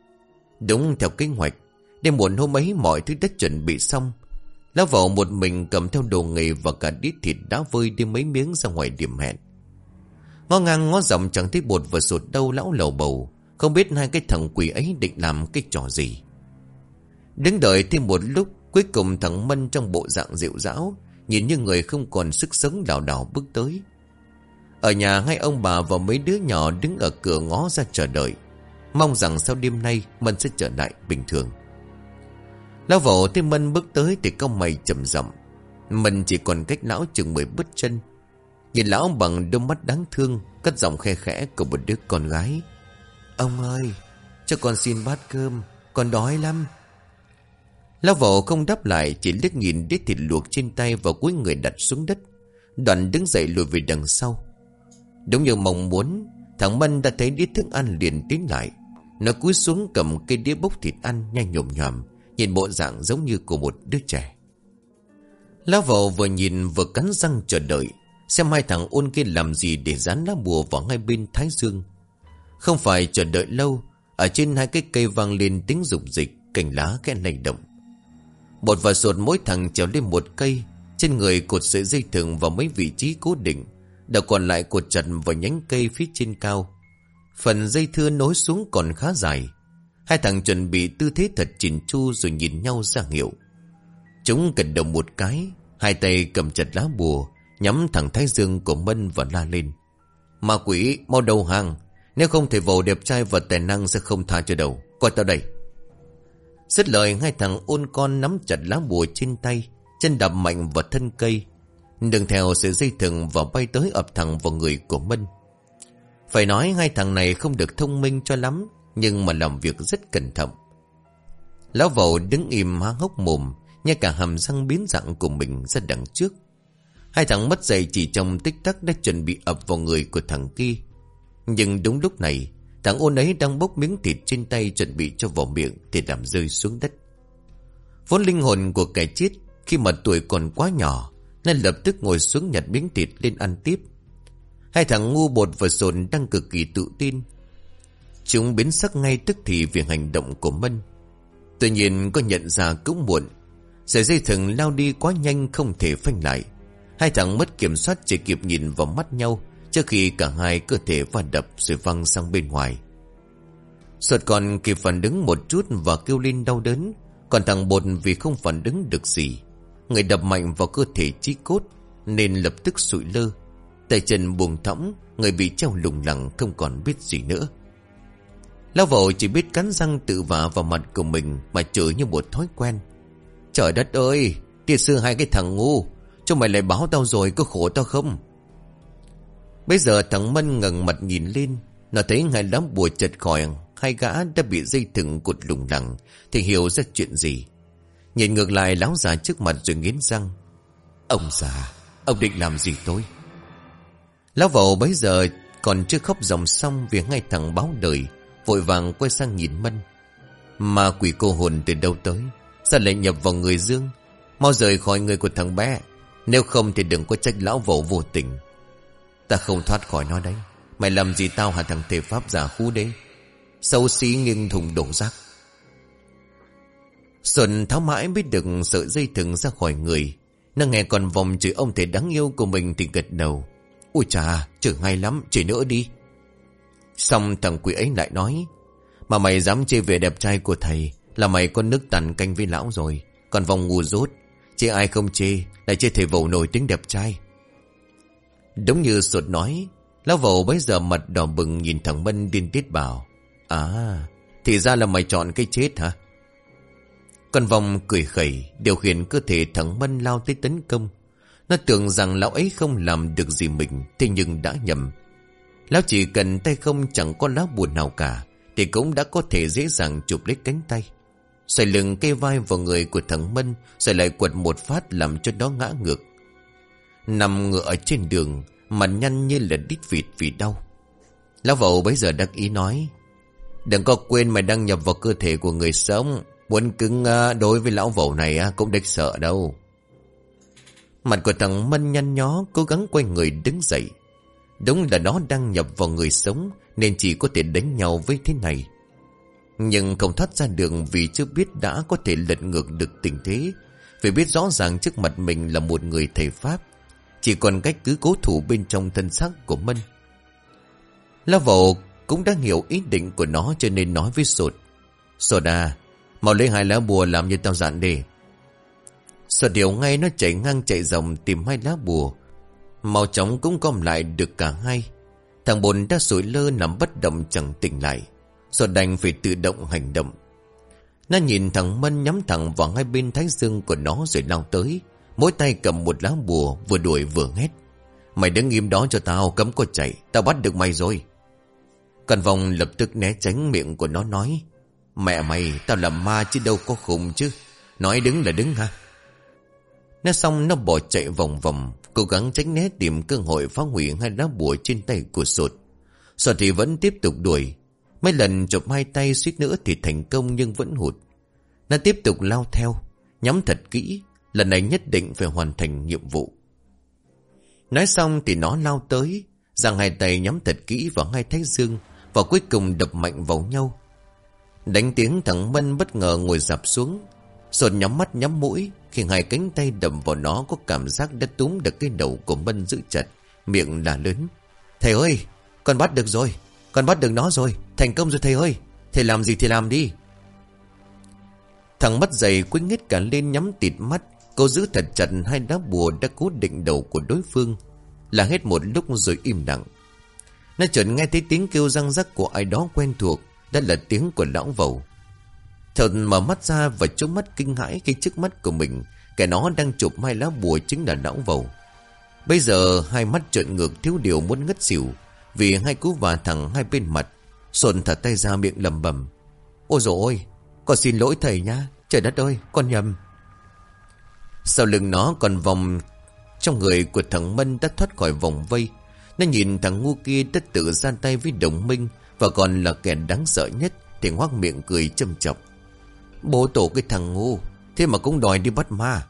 Đúng theo kế hoạch, Đêm muộn hôm ấy mọi thứ đã chuẩn bị xong. Lão vào một mình cầm theo đồ nghề Và cả đít thịt đá vơi đi mấy miếng ra ngoài điểm hẹn. Ngó ngang ngó dòng chẳng thấy bột và sụt đâu lão lầu bầu, Không biết hai cái thằng quỷ ấy định làm cái trò gì. Đứng đợi thêm một lúc, Cuối cùng thằng Mân trong bộ dạng dịu dão, Nhìn như người không còn sức sống đảo đảo bước tới. Ở nhà hai ông bà và mấy đứa nhỏ đứng ở cửa ngó ra chờ đợi. Mong rằng sau đêm nay Mân sẽ trở lại bình thường. Lão vỗ thấy Mân bước tới Thì công mày chậm rậm Mân chỉ còn cách lão chừng mười bước chân. Nhìn lão bằng đôi mắt đáng thương, Cất giọng khe khẽ của một đứa con gái. Ông ơi, Cho con xin bát cơm, Con đói lắm. Lão vợ không đáp lại, Chỉ liếc nhìn đít thịt luộc trên tay Và cuối người đặt xuống đất. Đoàn đứng dậy lùi về đằng sau. Đúng như mong muốn, Thằng Mân đã thấy đít thức ăn liền tiến lại. Nó cúi xuống cầm cây đĩa bốc thịt ăn, Nhanh nhộm nhòm, Nhìn bộ dạng giống như của một đứa trẻ. Lão vợ vừa nhìn vừa cắn răng chờ đợi, Xem hai thằng ôn kia làm gì để dán lá bùa vào ngay bên thái dương. Không phải chờ đợi lâu, Ở trên hai cái cây vang lên tiếng rụng dịch Cành lá kẽ lay động. Bột và sột mỗi thằng trèo lên một cây, Trên người cột sợi dây thừng vào mấy vị trí cố định, Đầu còn lại cột chặt vào nhánh cây phía trên cao. Phần dây thưa nối xuống còn khá dài. Hai thằng chuẩn bị tư thế thật chỉnh chu rồi nhìn nhau ra hiệu. Chúng cần đồng một cái, Hai tay cầm chặt lá bùa, Nhắm thẳng thái dương của Mân và la lên. Ma quỷ, mau đầu hàng. Nếu không thể vầu đẹp trai và tài năng sẽ không tha cho đầu. Coi tao đây. Xích lời, hai thằng ôn con nắm chặt lá bùa trên tay, Chân đạp mạnh vào thân cây. Đừng theo sẽ dây thừng và bay tới ập thẳng vào người của Mân. Phải nói hai thằng này không được thông minh cho lắm Nhưng mà làm việc rất cẩn thận Lão vầu đứng im há hốc mồm Nghe cả hàm răng biến dạng của mình ra đằng trước Hai thằng mất dậy chỉ trong tích tắc đã chuẩn bị ập vào người của thằng kia. Nhưng đúng lúc này, thằng ôn ấy đang bốc miếng thịt trên tay chuẩn bị cho vào miệng thì làm rơi xuống đất. Vốn linh hồn của kẻ chết khi mà tuổi còn quá nhỏ nên lập tức ngồi xuống nhặt miếng thịt lên ăn tiếp. Hai thằng ngu bột và sồn đang cực kỳ tự tin. Chúng biến sắc ngay tức thì vì hành động của Mân. Tuy nhiên có nhận ra cũng muộn. Sợi dây thừng lao đi quá nhanh không thể phanh lại. Hai thằng mất kiểm soát chỉ kịp nhìn vào mắt nhau, trước khi cả hai cơ thể va đập rồi văng sang bên ngoài. Suột còn kịp phản ứng một chút và kêu lên đau đớn. Còn thằng bột vì không phản ứng được gì. Người đập mạnh vào cơ thể chi cốt, nên lập tức sụi lơ. Tay chân buông thõng, người bị treo lủng lẳng không còn biết gì nữa. Lão vội chỉ biết cắn răng tự vả vào mặt của mình mà chửi như một thói quen. Trời đất ơi, tiệt sư hai cái thằng ngu, cho mày lại báo tao rồi có khổ tao không? Bây giờ thằng Mân ngẩng mặt nhìn lên, nó thấy hai đám bùa chật khỏi, hai gã đã bị dây thừng cột lủng lẳng, thì hiểu ra chuyện gì. Nhìn ngược lại lão già trước mặt rồi nghiến răng. Ông già, ông định làm gì tôi? Lão vậu bấy giờ còn chưa khóc dòng xong vì ngay thằng báo đời, vội vàng quay sang nhìn Mân. Mà quỷ cô hồn từ đâu tới? Sao lại nhập vào người Dương? Mau rời khỏi người của thằng bé. Nếu không thì đừng có trách lão vậu vô tình. Ta không thoát khỏi nó đấy. Mày làm gì tao hả thằng thể pháp giả khu đấy? Sâu xí nghiêng thùng đổ rác. Xuân tháo mãi biết được sợi dây thừng ra khỏi người. Nó nghe còn vòng chửi ông thầy đáng yêu của mình thì gật đầu. Ôi chà, trưởng ngay lắm, chỉ nữa đi. Xong thằng quỷ ấy lại nói. Mà mày dám chê về đẹp trai của thầy là mày có nước tàn canh với lão rồi. Còn vòng ngu rốt, chê ai không chê, lại chê thầy vầu nổi tiếng đẹp trai. Đúng như sột nói, lão vầu bấy giờ mặt đỏ bừng nhìn thằng Mân điên tiết bảo. À, thì ra là mày chọn cái chết hả? Con vòng cười khẩy, điều khiển cơ thể thằng Mân lao tới tấn công. Nó tưởng rằng lão ấy không làm được gì mình, thế nhưng đã nhầm. Lão chỉ cần tay không chẳng có lá buồn nào cả, thì cũng đã có thể dễ dàng chụp lấy cánh tay. Xoay lưng cây vai vào người của thằng Mân, rồi lại quật một phát làm cho nó ngã ngược. Nằm ngựa ở trên đường, mặt nhăn như là đít vịt vì đau. Lão vậu bấy giờ đắc ý nói, Đừng có quên mày đang nhập vào cơ thể của người sống, muốn cứng à, đối với lão vậu này à, cũng đếch sợ đâu. Mặt của thằng Mân nhăn nhó cố gắng quay người đứng dậy. Đúng là nó đang nhập vào người sống nên chỉ có thể đánh nhau với thế này. Nhưng không thoát ra đường vì chưa biết đã có thể lật ngược được tình thế. phải biết rõ ràng trước mặt mình là một người thầy Pháp. Chỉ còn cách cứ cố thủ bên trong thân xác của Mân. La vào cũng đã hiểu ý định của nó cho nên nói với Sột. Sột à, mau lấy hai lá bùa làm như tao dặn đi sợ điều ngay nó chạy ngang chạy dòng tìm hai lá bùa. Mau chóng cũng gom lại được cả hai. Thằng bồn đã sủi lơ nằm bất động chẳng tỉnh lại. Sột đành phải tự động hành động. Nó nhìn thằng Mân nhắm thẳng vào hai bên thái dương của nó rồi lao tới. Mỗi tay cầm một lá bùa vừa đuổi vừa hét. Mày đứng im đó cho tao, cấm có chạy. Tao bắt được mày rồi. Còn vòng lập tức né tránh miệng của nó nói. Mẹ mày, tao là ma chứ đâu có khùng chứ. Nói đứng là đứng ha. Nói xong, nó bỏ chạy vòng vòng. Cố gắng tránh né tìm cơ hội phá hủy hai lá bùa trên tay của sột. Sột thì vẫn tiếp tục đuổi. Mấy lần chụp hai tay suýt nữa thì thành công nhưng vẫn hụt. Nó tiếp tục lao theo. Nhắm thật kỹ. Lần này nhất định phải hoàn thành nhiệm vụ. Nói xong thì nó lao tới. Giang hai tay nhắm thật kỹ vào hai thái dương. Và cuối cùng đập mạnh vào nhau. Đánh tiếng thằng Mân bất ngờ ngồi dạp xuống. Sột nhắm mắt nhắm mũi. Khi hai cánh tay đầm vào nó có cảm giác đã túm được cái đầu của Mân giữ chặt. Miệng là lớn. Thầy ơi, con bắt được rồi. Con bắt được nó rồi. Thành công rồi thầy ơi. Thầy làm gì thì làm đi. Thằng mắt dày quýnh hết cả lên nhắm tịt mắt. Cô giữ thật chặt hai đá bùa đã cố định đầu của đối phương. Là hết một lúc rồi im lặng. Nó chợt nghe thấy tiếng kêu răng rắc của ai đó quen thuộc. Đó là tiếng của lão vầu. Thật mở mắt ra và trông mắt kinh hãi khi trước mắt của mình. Kẻ nó đang chụp hai lá bùa chính là lão vầu. Bây giờ hai mắt trợn ngược thiếu điều muốn ngất xỉu. Vì hai cú và thẳng hai bên mặt. Sồn thật tay ra miệng lầm bầm. Ôi dồi ôi, con xin lỗi thầy nha. Trời đất ơi, con nhầm. Sau lưng nó còn vòng trong người của thằng Mân đã thoát khỏi vòng vây. Nó nhìn thằng ngu kia đã tự ra tay với đồng minh và còn là kẻ đáng sợ nhất thì ngoác miệng cười châm chọc. Bố tổ cái thằng ngu, thế mà cũng đòi đi bắt ma.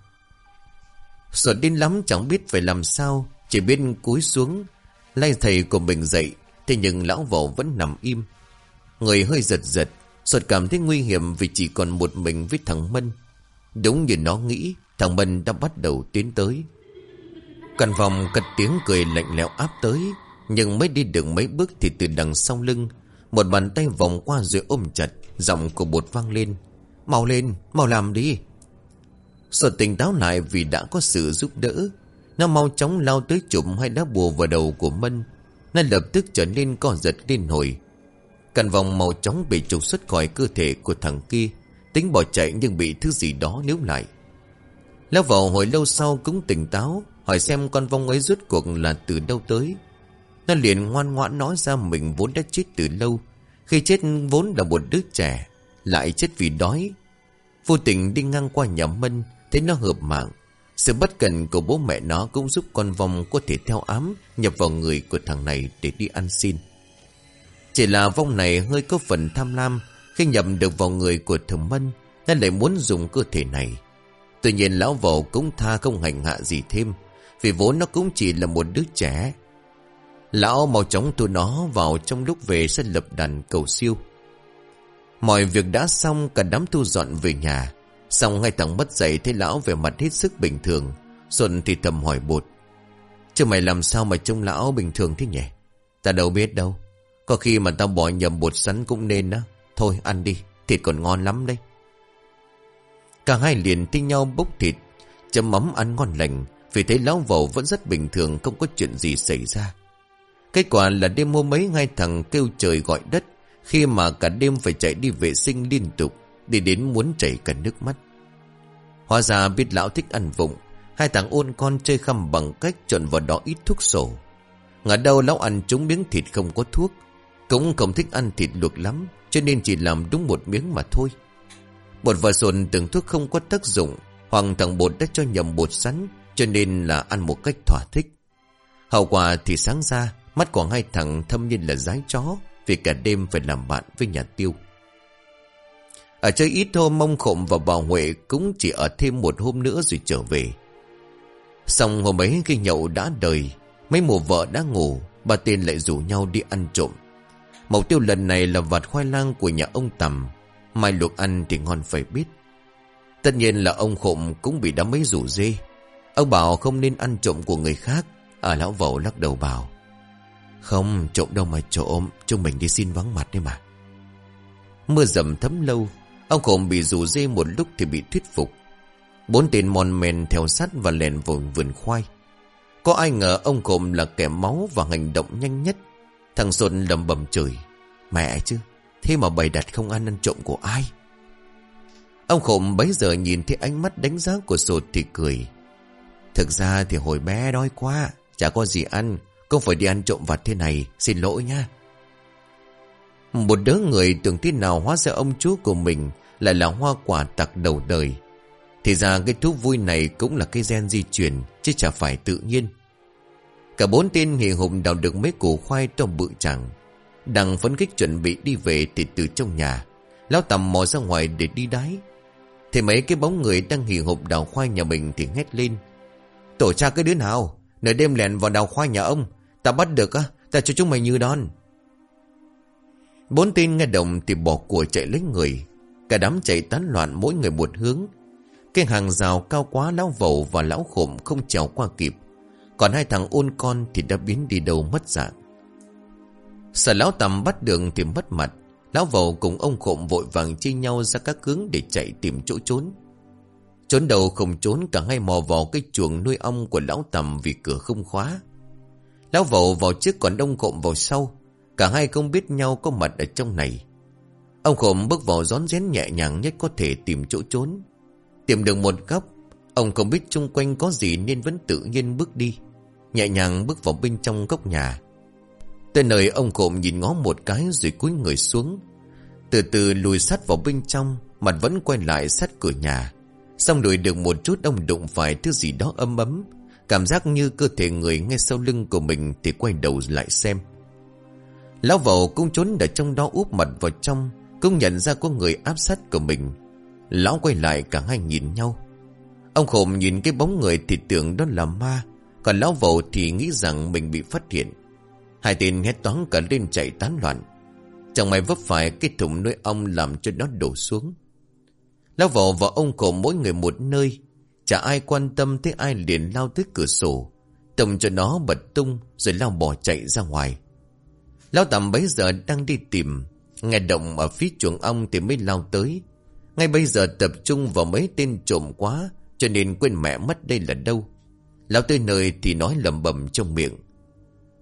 Sợ đến lắm chẳng biết phải làm sao, chỉ biết cúi xuống. Lay thầy của mình dậy Thế nhưng lão vỏ vẫn nằm im Người hơi giật giật Sột cảm thấy nguy hiểm vì chỉ còn một mình với thằng Mân Đúng như nó nghĩ Thằng Mân đã bắt đầu tiến tới Căn phòng cất tiếng cười lạnh lẽo áp tới Nhưng mới đi được mấy bước Thì từ đằng sau lưng Một bàn tay vòng qua rồi ôm chặt Giọng của bột vang lên Mau lên, mau làm đi. Sợ tỉnh táo lại vì đã có sự giúp đỡ Nó mau chóng lao tới chụm hai đá bùa vào đầu của Mân. Nó lập tức trở nên co giật lên hồi. Căn vòng màu chóng bị trục xuất khỏi cơ thể của thằng kia Tính bỏ chạy nhưng bị thứ gì đó níu lại. Lao vào hồi lâu sau cũng tỉnh táo Hỏi xem con vong ấy rút cuộc là từ đâu tới. Nó liền ngoan ngoãn nói ra mình vốn đã chết từ lâu Khi chết vốn là một đứa trẻ. Lại chết vì đói. Vô tình đi ngang qua nhà Mân, Thấy nó hợp mạng. Sự bất cần của bố mẹ nó cũng giúp con vong có thể theo ám, Nhập vào người của thằng này để đi ăn xin. Chỉ là vong này hơi có phần tham lam, Khi nhập được vào người của thằng Mân Nên lại muốn dùng cơ thể này. Tuy nhiên lão vầu cũng tha không hành hạ gì thêm, Vì vốn nó cũng chỉ là một đứa trẻ. Lão mau chóng tụi nó vào trong lúc về sẽ lập đàn cầu siêu. Mọi việc đã xong, cả đám thu dọn về nhà. Xong ngay thằng mất dậy thấy lão về mặt hết sức bình thường. Xuân thì thầm hỏi bột Chứ mày làm sao mà trông lão bình thường thế nhỉ? Ta đâu biết đâu. Có khi mà tao bỏ nhầm bột sắn cũng nên á. Thôi, ăn đi. Thịt còn ngon lắm đây Cả hai liền tin nhau bốc thịt. Chấm mắm ăn ngon lành, Vì thấy lão vầu vẫn rất bình thường, Không có chuyện gì xảy ra. Kết quả là đêm hôm mấy hai thằng kêu trời gọi đất. Khi mà cả đêm phải chạy đi vệ sinh liên tục, Đi đến muốn chảy cả nước mắt. Hóa ra biết lão thích ăn vụng, Hai thằng ôn con chơi khăm bằng cách trộn vào đó ít thuốc sổ. Ngờ đâu lão ăn chúng miếng thịt không có thuốc, Cũng không thích ăn thịt luộc lắm, Cho nên chỉ làm đúng một miếng mà thôi. Bột và sồn tưởng thuốc không có tác dụng Hoặc thằng bột đã cho nhầm bột sắn, Cho nên là ăn một cách thỏa thích. Hậu quả thì sáng ra, Mắt của hai thằng thâm nhiên là dái chó. Vì cả đêm phải làm bạn với nhà tiêu. Ở chơi ít hôm mong khộm và bà Huệ Cũng chỉ ở thêm một hôm nữa rồi trở về. Xong hôm ấy khi nhậu đã đời, Mấy mùa vợ đã ngủ, Bà tên lại rủ nhau đi ăn trộm. Mục tiêu lần này là vặt khoai lang của nhà ông Tầm, Mai luộc ăn thì ngon phải biết. Tất nhiên là ông khộm cũng bị đám mấy rủ dê. Ông bảo không nên ăn trộm của người khác À lão vẩu lắc đầu bảo. Không, trộm đâu mà trộm. Chúng mình đi xin vắng mặt đấy mà. Mưa dầm thấm lâu. Ông khổng bị rủ dê một lúc thì bị thuyết phục. Bốn tên mòn men theo sát và lèn vùng vườn khoai. Có ai ngờ ông khổng là kẻ máu và hành động nhanh nhất. Thằng Xuân lầm bầm chửi. Mẹ chứ, Thế mà bày đặt không ăn ăn trộm của ai? Ông khổng bấy giờ nhìn thấy ánh mắt đánh giá của sột thì cười. Thực ra thì hồi bé đói quá, Chả có gì ăn. Không phải đi ăn trộm vặt thế này, Xin lỗi nha Một đứa người tưởng thế nào hóa ra ông chú của mình Lại là hoa quả tặc đầu đời. Thì ra cái thú vui này Cũng là cái gen di chuyển Chứ chả phải tự nhiên. Cả bốn tên hì hùng đào được mấy củ khoai trong bự chẳng đang phấn khích chuẩn bị đi về thì từ trong nhà, Lão tầm mò ra ngoài để đi đái. Thì mấy cái bóng người đang hì hộp đào khoai nhà mình thì hét lên. Tổ cha cái đứa nào? Nửa đêm lẻn vào đào khoai nhà ông, Ta bắt được á, Ta cho chúng mày như đòn Bốn tên nghe động thì bỏ của chạy lấy người. Cả đám chạy tán loạn mỗi người một hướng. Cái hàng rào cao quá lão vầu và lão khổm không trèo qua kịp. Còn hai thằng ôn con thì đã biến đi đâu mất dạng. Sợ lão tầm bắt đường thì mất mặt. Lão vầu cùng ông khộm vội vàng chia nhau ra các hướng để chạy tìm chỗ trốn. Trốn đầu không trốn cả hai mò vào cái chuồng nuôi ong của lão tầm vì cửa không khóa. Lão vẩu vào trước còn đông khộm vào sau. Cả hai không biết nhau có mặt ở trong này. Ông khộm bước vào rón rén nhẹ nhàng nhất có thể tìm chỗ trốn. Tìm được một góc Ông không biết chung quanh có gì nên vẫn tự nhiên bước đi. Nhẹ nhàng bước vào bên trong góc nhà. Tới nơi ông cộm nhìn ngó một cái rồi cúi người xuống. Từ từ lùi sát vào bên trong, mặt vẫn quay lại sát cửa nhà. Xong đuổi được một chút ông đụng phải thứ gì đó âm ấm. Cảm giác như cơ thể người ngay sau lưng của mình thì quay đầu lại xem. Lão vầu cũng trốn ở trong đó úp mặt vào trong, cũng nhận ra có người áp sát của mình. Lão quay lại cả hai nhìn nhau. Ông khổm nhìn cái bóng người thì tưởng đó là ma, còn lão vầu thì nghĩ rằng mình bị phát hiện. Hai tên hét toán cả lên chạy tán loạn Chẳng may vấp phải cái thùng nuôi ong làm cho nó đổ xuống Lão vợ và ông cổ mỗi người một nơi. Chả ai quan tâm tới ai liền lao tới cửa sổ. Tông cho nó bật tung Rồi lao bỏ chạy ra ngoài. Lão tầm bấy giờ đang đi tìm. Nghe động ở phía chuồng ong thì mới lao tới. Ngay bây giờ tập trung vào mấy tên trộm quá, Cho nên quên mẹ mất đây là đâu. Lão tới nơi thì nói lầm bầm trong miệng.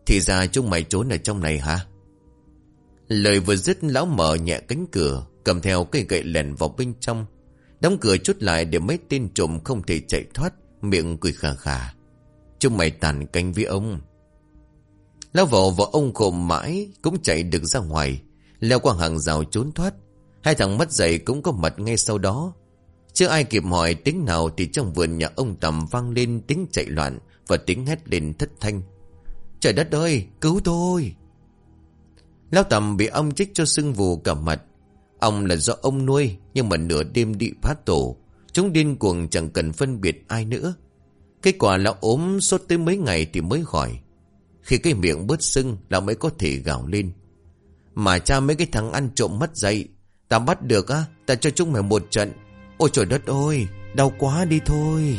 Thì ra chúng mày trốn ở trong này hả? Lời vừa dứt, lão mở nhẹ cánh cửa, Cầm theo cây gậy lèn vào bên trong. Đóng cửa chốt lại để mấy tên trộm không thể chạy thoát, Miệng cười khà khà. Chúng mày tàn canh với ông. Lão vợ và ông khồm mãi Cũng chạy được ra ngoài, Leo qua hàng rào trốn thoát. Hai thằng mất dậy cũng có mặt ngay sau đó. Chưa ai kịp hỏi tiếng nào Thì trong vườn nhà ông Tầm vang lên tiếng chạy loạn Và tiếng hét lên thất thanh. Trời đất ơi, cứu tôi! Lão Tầm bị ông chích cho sưng vù cả mặt Ông là do ông nuôi, Nhưng mà nửa đêm đi phát tổ. Chúng điên cuồng chẳng cần phân biệt ai nữa. Kết quả là ốm sốt tới mấy ngày thì mới khỏi. Khi cái miệng bớt sưng Lão mới có thể gào lên. Mà cha mấy cái thằng ăn trộm mất dậy Ta bắt được á, Ta cho chúng mày một trận. Ôi trời đất ơi, Đau quá đi thôi.